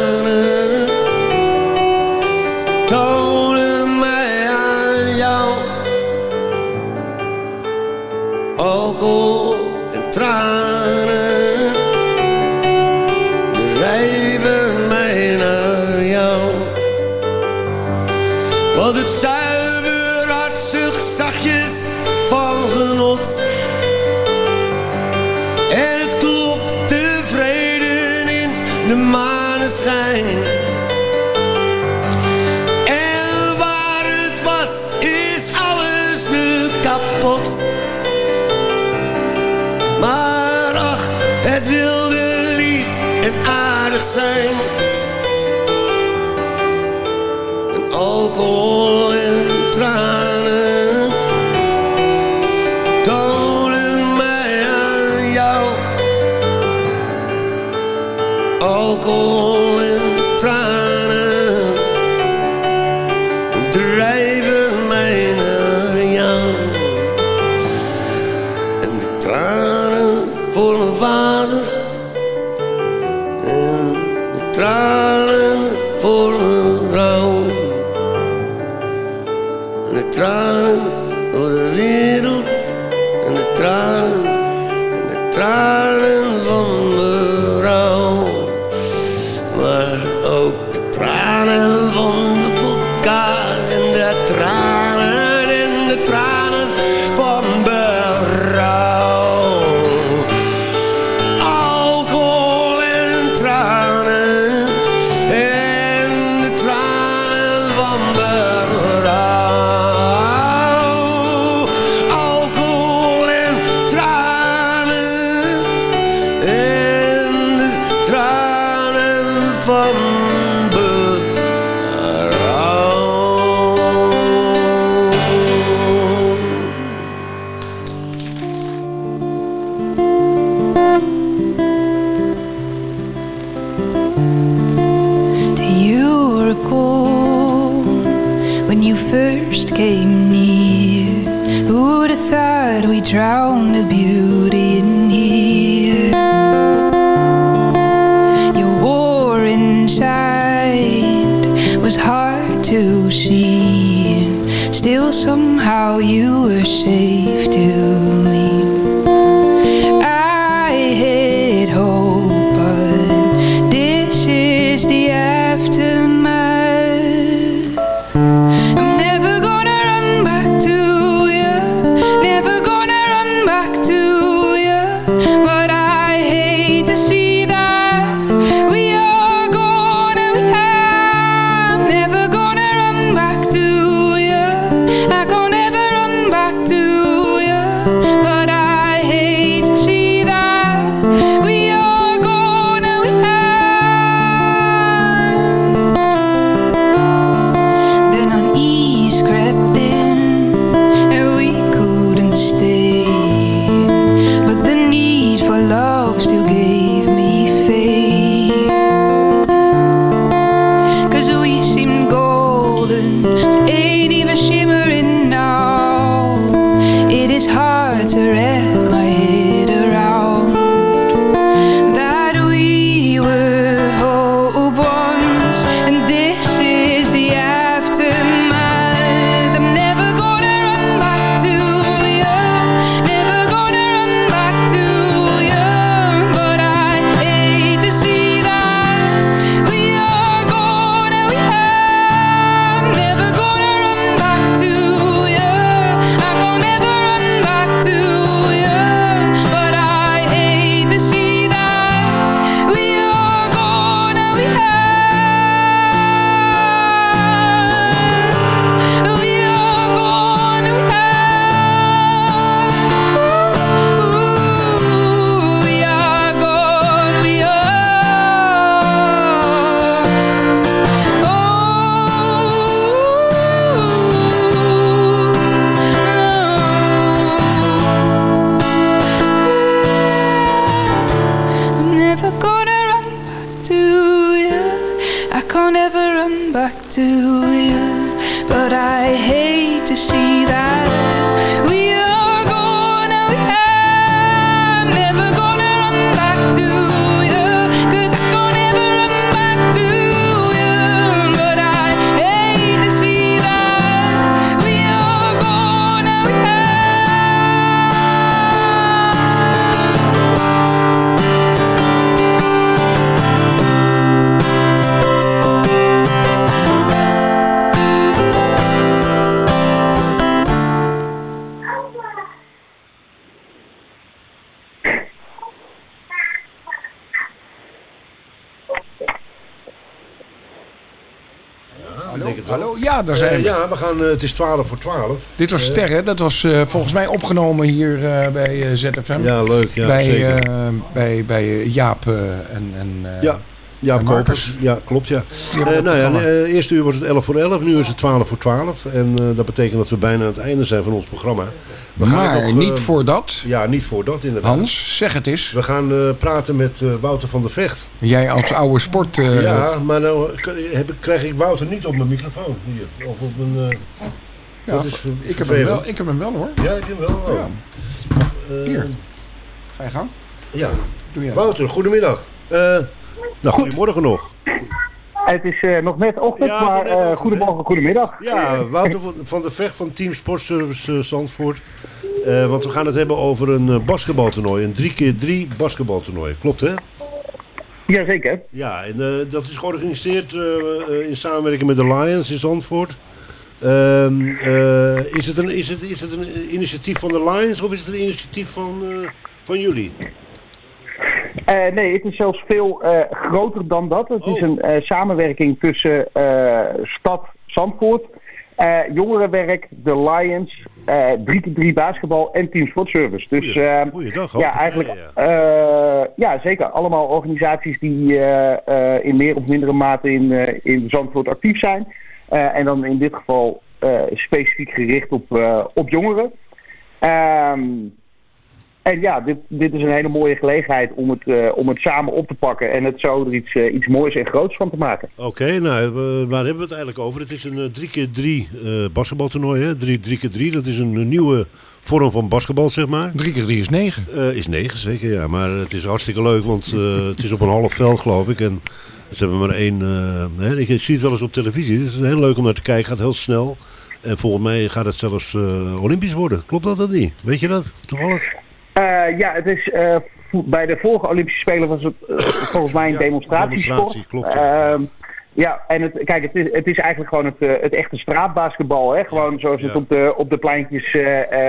[SPEAKER 15] extraño. Daar zijn
[SPEAKER 6] Eh,
[SPEAKER 15] we.
[SPEAKER 6] ja, we gaan, eh, het is 12 voor 12.
[SPEAKER 15] Dit was
[SPEAKER 6] Eh,
[SPEAKER 15] Sterren, dat was volgens mij opgenomen hier bij ZFM.
[SPEAKER 6] Ja, leuk, ja,
[SPEAKER 15] bij,
[SPEAKER 6] zeker.
[SPEAKER 15] bij, bij Jaap en, en
[SPEAKER 6] Ja, ja Kopers. Ja, klopt, ja. Eh,
[SPEAKER 15] dat
[SPEAKER 6] nou ja,
[SPEAKER 15] programma.
[SPEAKER 6] eh, eerste uur was het 11 voor 11, nu is het 12 voor 12. En eh, dat betekent dat we bijna aan het einde zijn van ons programma. We gaan
[SPEAKER 15] Maar
[SPEAKER 6] nog,
[SPEAKER 15] niet voordat.
[SPEAKER 6] Ja, niet voordat inderdaad.
[SPEAKER 15] Hans, zeg het eens.
[SPEAKER 6] We gaan praten met Wouter van der Vecht.
[SPEAKER 15] Jij als oude sport...
[SPEAKER 6] ja, maar nou heb, ik- krijg ik Wouter niet op mijn microfoon hier. Of op mijn...
[SPEAKER 15] Ja,
[SPEAKER 6] dat is
[SPEAKER 15] ik, heb hem wel, ik heb hem wel hoor.
[SPEAKER 6] Ja, heb je hem wel? Oh.
[SPEAKER 15] Ja. Hier. Ga je gang.
[SPEAKER 6] Ja.
[SPEAKER 15] Doe jij.
[SPEAKER 6] Wouter, goedemiddag. Eh nou, goedemorgen nog.
[SPEAKER 16] Het is eh, nog net ochtend,
[SPEAKER 6] Ja,
[SPEAKER 16] maar
[SPEAKER 6] ochtend,
[SPEAKER 16] goedemorgen, goedemiddag.
[SPEAKER 6] Ja, Wouter van- van der Vecht van Team Sportservice eh, Zandvoort. Want we gaan het hebben over een basketbaltoernooi. Een 3x3 basketbaltoernooi. Klopt hè?
[SPEAKER 16] Jazeker.
[SPEAKER 6] Ja, en dat is georganiseerd in samenwerking met de Lions in Zandvoort. Ehm, eh, is, het een, is, het, is het een initiatief van de Lions of is het een initiatief van, van jullie?
[SPEAKER 16] Eh, nee, het is zelfs veel eh, groter dan dat. Het
[SPEAKER 6] Oh.
[SPEAKER 16] is een eh, samenwerking tussen Stad Zandvoort, Jongerenwerk, de Lions, eh 3x3 basketbal en Team Sportservice. Dus eh,
[SPEAKER 6] Goeiedag.
[SPEAKER 16] ja, eigenlijk ja, zeker. Allemaal organisaties die in meer of mindere mate in, in Zandvoort actief zijn. En dan in dit geval specifiek gericht op, op jongeren. Ehm, en ja, dit, dit is een hele mooie gelegenheid om het, eh, om het samen op te pakken en het zo er iets, eh, iets moois en groots van te maken.
[SPEAKER 6] Oké, nou, waar hebben we het eigenlijk over? Het is een eh, 3x3 eh basketbaltoernooi, hè? 3, 3x3, dat is een, nieuwe vorm van basketbal, zeg maar.
[SPEAKER 15] 3x3 is 9.
[SPEAKER 6] is 9, zeker, ja. Maar het is hartstikke leuk, want eh, het is op een half veld, geloof ik. En ze hebben maar één... eh, hè, ik zie het wel eens op televisie. Het is heel leuk om naar te kijken, gaat heel snel. En volgens mij gaat het zelfs eh, Olympisch worden. Klopt dat of niet? Weet je dat, toevallig?
[SPEAKER 16] Eh, ja, het is, eh, bij de vorige Olympische Spelen was het eh, volgens mij een demonstratiesport.
[SPEAKER 6] demonstratie, klopt, ja.
[SPEAKER 16] Ehm, ja, en het, kijk, het is, het is eigenlijk gewoon het, het echte straatbasketbal. Hè? Gewoon zoals het op de, op de pleintjes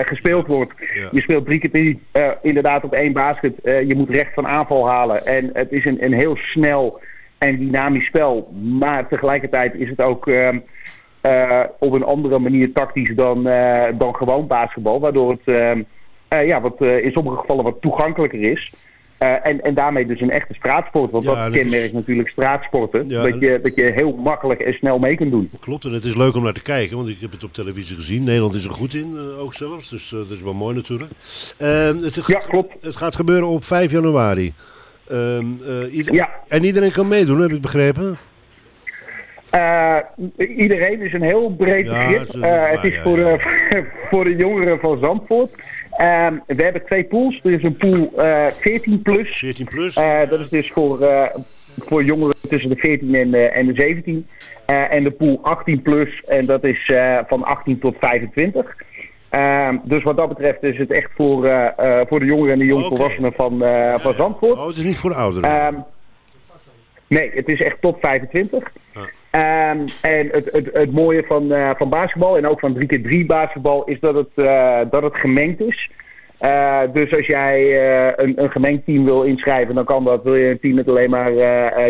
[SPEAKER 16] gespeeld wordt. Je speelt drie keer drie, inderdaad op één basket. Je moet recht van aanval halen. En het is een, een heel snel en dynamisch spel. Maar tegelijkertijd is het ook ehm, eh, op een andere manier tactisch dan, dan gewoon basketbal. Waardoor het ehm, eh, ja, wat, eh, in sommige gevallen wat toegankelijker is. Eh, en, en daarmee dus een echte straatsport. Want
[SPEAKER 6] Ja,
[SPEAKER 16] dat
[SPEAKER 6] dat is-
[SPEAKER 16] kenmerkt natuurlijk straatsporten.
[SPEAKER 6] Ja,
[SPEAKER 16] dat, je, dat je heel makkelijk en snel mee kunt doen.
[SPEAKER 6] Klopt, en het is leuk om naar te kijken, want ik heb het op televisie gezien. Nederland is er goed in, eh, ook zelfs. Dus eh, dat is wel mooi natuurlijk. Ehm, het,
[SPEAKER 16] ja, klopt.
[SPEAKER 6] Het gaat gebeuren op 5 januari. Ehm, eh, ieder- En iedereen kan meedoen, heb ik begrepen.
[SPEAKER 16] Eh, iedereen is een heel breed
[SPEAKER 6] Ja,
[SPEAKER 16] begrip.
[SPEAKER 6] is,
[SPEAKER 16] Eh, het is
[SPEAKER 6] ja,
[SPEAKER 16] voor,
[SPEAKER 6] ja.
[SPEAKER 16] Voor de jongeren van Zandvoort. Ehm, we hebben twee pools. Er is een pool eh 14 plus.
[SPEAKER 6] 14 plus.
[SPEAKER 16] Eh, dat is dus voor, eh, voor jongeren tussen de 14 en, de- en de 17. Eh, en de pool 18 plus. En dat is eh, van 18 tot 25. Ehm, dus wat dat betreft is het echt voor, eh, eh, voor de jongeren en de jongvolwassenen van, eh, van Zandvoort.
[SPEAKER 6] Oh, het is niet voor de ouderen.
[SPEAKER 16] Ehm, nee, het is echt tot 25. Ehm, en het, het, het mooie van, eh, van basketbal en ook van 3x3 basketbal is dat het, eh, dat het gemengd is. Eh, dus als jij een, een gemengd team wil inschrijven, dan kan dat. Wil je een team met alleen maar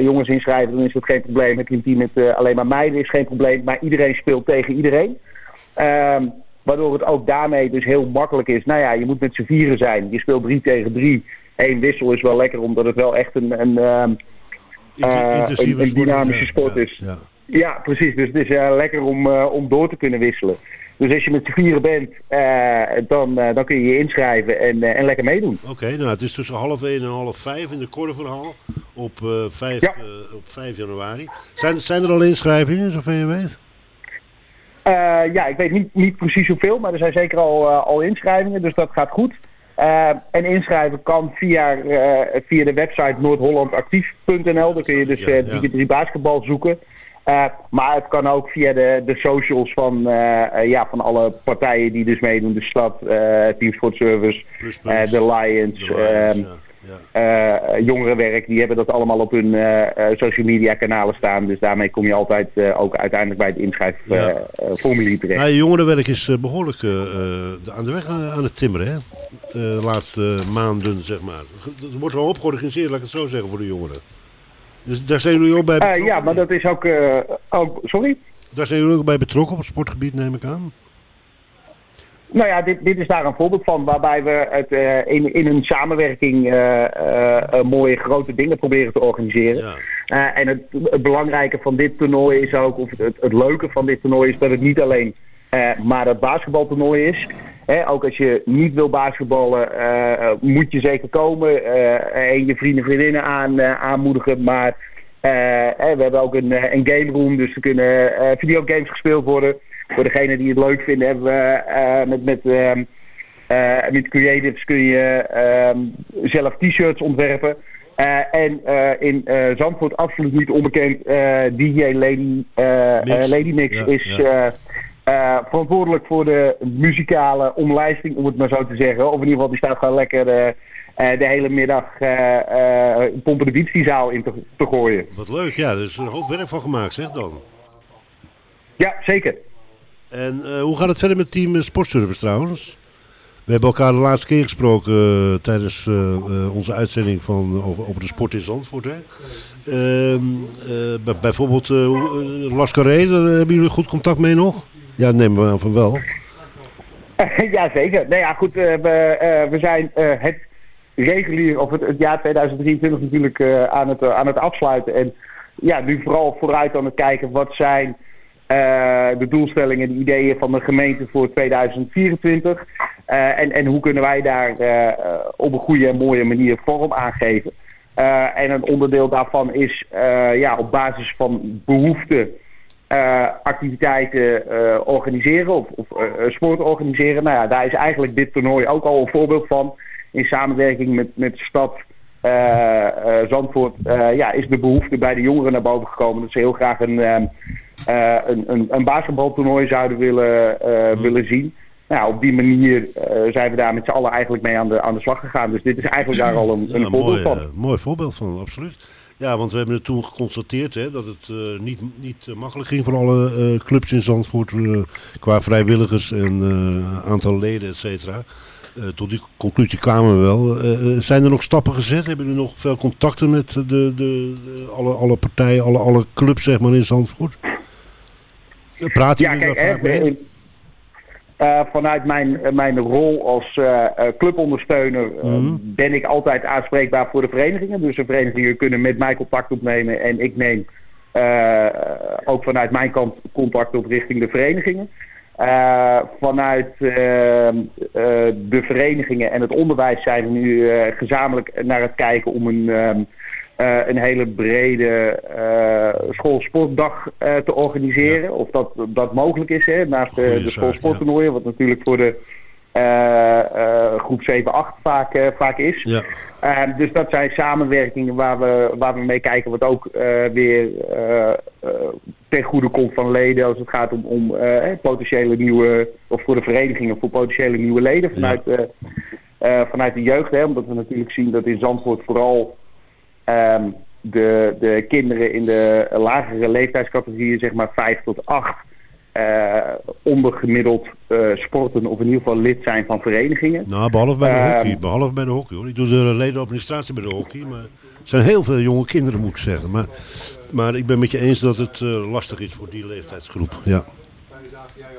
[SPEAKER 16] jongens inschrijven, dan is dat geen probleem. Heb je een team met alleen maar meiden, is geen probleem. Maar iedereen speelt tegen iedereen. Ehm, waardoor het ook daarmee dus heel makkelijk is. Nou ja, je moet met z'n vieren zijn. Je speelt drie tegen drie. Eén wissel is wel lekker, omdat het wel echt een, een, ehm, eh, een, een
[SPEAKER 6] is,
[SPEAKER 16] dynamische sport is.
[SPEAKER 6] Ja.
[SPEAKER 16] Precies. Dus het is eh, lekker om, eh, om door te kunnen wisselen. Dus als je met z'n vieren bent, eh, dan, eh, dan kun je je inschrijven en, eh, en lekker meedoen.
[SPEAKER 6] Oké, nou het is tussen half 1 en half 5 in de Korverhal op, eh 5,
[SPEAKER 16] Ja.
[SPEAKER 6] eh, op 5 januari. Zijn, zijn er al inschrijvingen, zover je weet?
[SPEAKER 16] Eh, ja, ik weet niet, niet precies hoeveel, maar er zijn zeker al, eh, al inschrijvingen, dus dat gaat goed. Eh, en inschrijven kan via, eh, via de website noordhollandactief.nl. Daar kun je dus
[SPEAKER 6] Ja,
[SPEAKER 16] eh
[SPEAKER 6] ja.
[SPEAKER 16] 3 basketbal zoeken. Maar het kan ook via de, de socials van, ja, van alle partijen die dus meedoen. De stad, Team Sport Service, eh, de Lions, ehm, eh, jongerenwerk. Die hebben dat allemaal op hun eh, eh, social media kanalen staan. Dus daarmee kom je altijd ook uiteindelijk bij het inschrijfformulier terecht.
[SPEAKER 6] Nou, jongerenwerk is eh, behoorlijk eh, eh, aan de weg aan, het timmeren, hè? De laatste maanden, zeg maar. Het wordt wel op georganiseerd, laat ik het zo zeggen, voor de jongeren. Dus daar zijn jullie ook bij betrokken?
[SPEAKER 16] ja, maar dat is ook, ook... Sorry?
[SPEAKER 6] Daar zijn jullie ook bij betrokken op het sportgebied, neem ik aan?
[SPEAKER 16] Nou ja, dit, dit is daar een voorbeeld van waarbij we het eh, in, in een samenwerking eh, eh, mooie grote dingen proberen te organiseren. Eh, en het, het belangrijke van dit toernooi is ook, of het, het, het leuke van dit toernooi is dat het niet alleen maar dat basketbaltoernooi is. Hè, ook als je niet wil basketballen, moet je zeker komen en je vrienden en vriendinnen aan, aanmoedigen. Maar we hebben ook een, een game room, dus er kunnen videogames gespeeld worden. Voor degenen die het leuk vinden, hebben we eh, met, met, ehm, eh, met creatives kun je ehm, zelf t-shirts ontwerpen. Eh, en in Zandvoort absoluut niet onbekend, DJ Lady,
[SPEAKER 6] Mix.
[SPEAKER 16] Lady Mix
[SPEAKER 6] Ja,
[SPEAKER 16] is
[SPEAKER 6] ja.
[SPEAKER 16] verantwoordelijk voor de muzikale omlijsting, om het maar zo te zeggen. Of in ieder geval, die staat gewoon lekker de hele middag pompen de beats die zaal in te, te gooien.
[SPEAKER 6] Wat leuk, ja. Er is een hoop werk van gemaakt, zeg dan.
[SPEAKER 16] Ja, zeker.
[SPEAKER 6] En eh, hoe gaat het verder met team Sportservice trouwens? We hebben elkaar de laatste keer gesproken eh, tijdens eh, onze uitzending van, over, over de sport in Zandvoort. Hè? Ehm, eh, bij- bijvoorbeeld eh, Las Carré, daar hebben jullie goed contact mee nog? Ja, nemen we aan van wel.
[SPEAKER 16] ja, zeker. Nou ja, goed, we, we zijn het regulier, of het, het jaar 2023 natuurlijk aan, het, aan het afsluiten. En ja, nu vooral vooruit aan het kijken wat zijn de doelstellingen, de ideeën van de gemeente voor 2024. Eh, en, en hoe kunnen wij daar eh, eh, op een goede en mooie manier vorm aan geven. Eh, en een onderdeel daarvan is eh, ja, op basis van behoeften eh, activiteiten eh, organiseren of, of eh, sport organiseren. Nou ja, daar is eigenlijk dit toernooi ook al een voorbeeld van. In samenwerking met, met stad eh, eh, Zandvoort eh, ja, is de behoefte bij de jongeren naar boven gekomen. Dat ze heel graag een, ehm, eh, een, een, een basketbaltoernooi zouden willen, eh, willen zien. Nou, op die manier eh, zijn we daar met z'n allen eigenlijk mee aan de, aan de slag gegaan. Dus dit is eigenlijk daar al een, een
[SPEAKER 6] Ja,
[SPEAKER 16] voorbeeld
[SPEAKER 6] mooi,
[SPEAKER 16] van.
[SPEAKER 6] eh, mooi voorbeeld van, absoluut. Ja, want we hebben het toen geconstateerd hè, dat het eh, niet, niet eh, makkelijk ging voor alle eh, clubs in Zandvoort eh, qua vrijwilligers en eh, aantal leden, et cetera. Eh, tot die conclusie kwamen we wel. Eh, eh, zijn er nog stappen gezet? Hebben jullie nog veel contacten met de, de, de- alle, alle partijen, alle, alle clubs zeg maar, in Zandvoort? Praten
[SPEAKER 16] Ja,
[SPEAKER 6] jullie
[SPEAKER 16] kijk,
[SPEAKER 6] daar vaak mee?
[SPEAKER 16] vanuit mijn, mijn rol als clubondersteuner
[SPEAKER 6] Mhm.
[SPEAKER 16] ben ik altijd aanspreekbaar voor de verenigingen. Dus de verenigingen kunnen met mij contact opnemen en ik neem ook vanuit mijn kant contact op richting de verenigingen. Eh, vanuit eh, eh, de verenigingen en het onderwijs zijn we nu eh, gezamenlijk naar het kijken om een, ehm, eh, een hele brede schoolsportdag te organiseren. Of dat, dat mogelijk is, hè, naast de, schoolsporttoernooien. Wat natuurlijk voor de groep 7-8 vaak, vaak is.
[SPEAKER 6] Ja.
[SPEAKER 16] Eh, dus dat zijn samenwerkingen waar we, waar we mee kijken. Wat ook weer ten goede komt van leden als het gaat om, om eh, potentiële nieuwe... of voor de verenigingen voor potentiële nieuwe leden vanuit, eh, eh, vanuit de jeugd. Hè, omdat we natuurlijk zien dat in Zandvoort vooral ehm, de, de kinderen in de lagere leeftijdscategorieën, zeg maar 5 tot 8, eh, ondergemiddeld sporten of in ieder geval lid zijn van verenigingen.
[SPEAKER 6] Nou, behalve bij de
[SPEAKER 16] Ehm,
[SPEAKER 6] hockey. Behalve bij de hockey hoor. Ik doe de ledenadministratie bij de hockey. Maar zijn heel veel jonge kinderen moet ik zeggen. Maar, maar ik ben met je eens dat het eh, lastig is voor die leeftijdsgroep. Ja.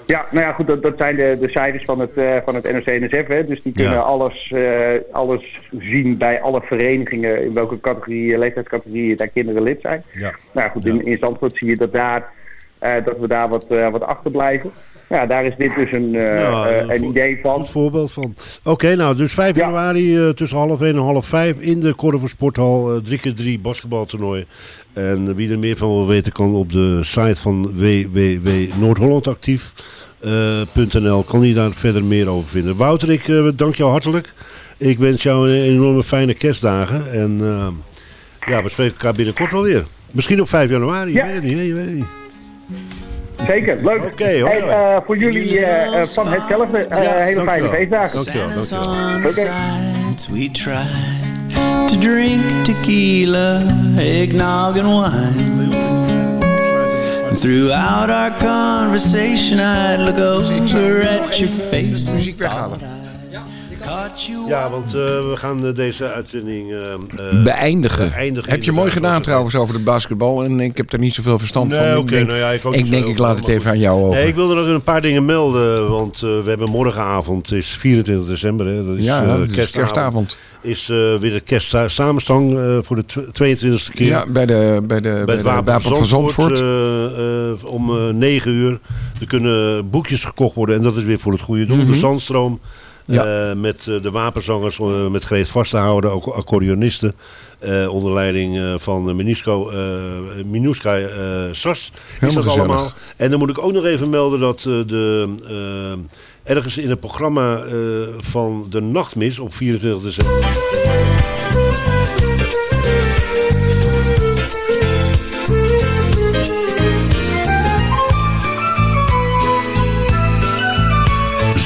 [SPEAKER 16] Ja, nou ja, goed, dat, dat zijn de, de cijfers van het, eh, van het NOC-NSF. Hè. Dus die kunnen
[SPEAKER 6] Ja.
[SPEAKER 16] alles, eh, alles zien bij alle verenigingen... in welke categorie, leeftijdscategorie daar kinderen lid zijn.
[SPEAKER 6] Ja.
[SPEAKER 16] Nou ja, goed, in, in Zandvoort zie je dat, daar, dat we daar wat, eh, wat achterblijven. Ja, daar is dit dus een, eh,
[SPEAKER 6] Nou,
[SPEAKER 16] eh,
[SPEAKER 6] een
[SPEAKER 16] idee van.
[SPEAKER 6] Een voorbeeld van. Oké, nou, dus 5 januari eh, tussen half 1 en half 5 in de Korver Sporthal. eh 3 keer 3 basketbaltoernooi. En eh, wie er meer van wil weten kan op de site van www.noordhollandactief.nl kan die daar verder meer over vinden. Wouter, ik eh, dank jou hartelijk. Ik wens jou een enorme fijne kerstdagen. En eh, ja, we spreken elkaar binnenkort wel weer. Misschien op 5 januari,
[SPEAKER 16] Ja.
[SPEAKER 6] je weet het niet? Je weet het niet.
[SPEAKER 16] Zeker, leuk.
[SPEAKER 6] Oké, hoi,
[SPEAKER 16] Hey,
[SPEAKER 6] hoi.
[SPEAKER 16] eh, voor jullie eh, eh, van hetzelfde. eh,
[SPEAKER 6] Ja,
[SPEAKER 16] hele fijne feestdagen.
[SPEAKER 6] Dankjewel, dankjewel.
[SPEAKER 16] Oké.
[SPEAKER 10] we tried to drink tequila, eggnog and wine. And throughout our conversation, I'd look over at your face and thought
[SPEAKER 6] Ja, want eh, we gaan eh, deze uitzending eh, eh,
[SPEAKER 9] Beëindigen.
[SPEAKER 6] beëindigen,
[SPEAKER 9] Heb je mooi gedaan trouwens over de basketbal. En ik heb er niet zoveel verstand
[SPEAKER 6] Nee,
[SPEAKER 9] van.
[SPEAKER 6] oké,
[SPEAKER 9] ik denk,
[SPEAKER 6] nou ja, ik ook
[SPEAKER 9] ik, denk ik laat het even aan jou over.
[SPEAKER 6] Nee, ik wilde nog een paar dingen melden, want eh, we hebben morgenavond, is 24 december, hè, dat is,
[SPEAKER 9] Ja,
[SPEAKER 6] eh,
[SPEAKER 9] dat is kerstavond.
[SPEAKER 6] Is eh, weer de kerstsamenstang eh voor de tw- 22e keer.
[SPEAKER 9] Ja, bij de, bij de,
[SPEAKER 6] bij
[SPEAKER 9] bij
[SPEAKER 6] het
[SPEAKER 9] de
[SPEAKER 6] Wapen,
[SPEAKER 9] van Zandvoort.
[SPEAKER 6] om eh 9 uur. Er kunnen boekjes gekocht worden en dat is weer voor het goede doel.
[SPEAKER 9] Mhm.
[SPEAKER 6] De Zandstroom.
[SPEAKER 9] Ja.
[SPEAKER 6] eh, met eh, de wapenzangers, eh, met Greet Vastenhouden, ook accordeonisten. onder leiding eh, van uh, Minusko, eh Minuska Sas. Is dat
[SPEAKER 9] gezellig.
[SPEAKER 6] allemaal. En dan moet ik ook nog even melden dat de, ergens in het programma van de Nachtmis op 24 december.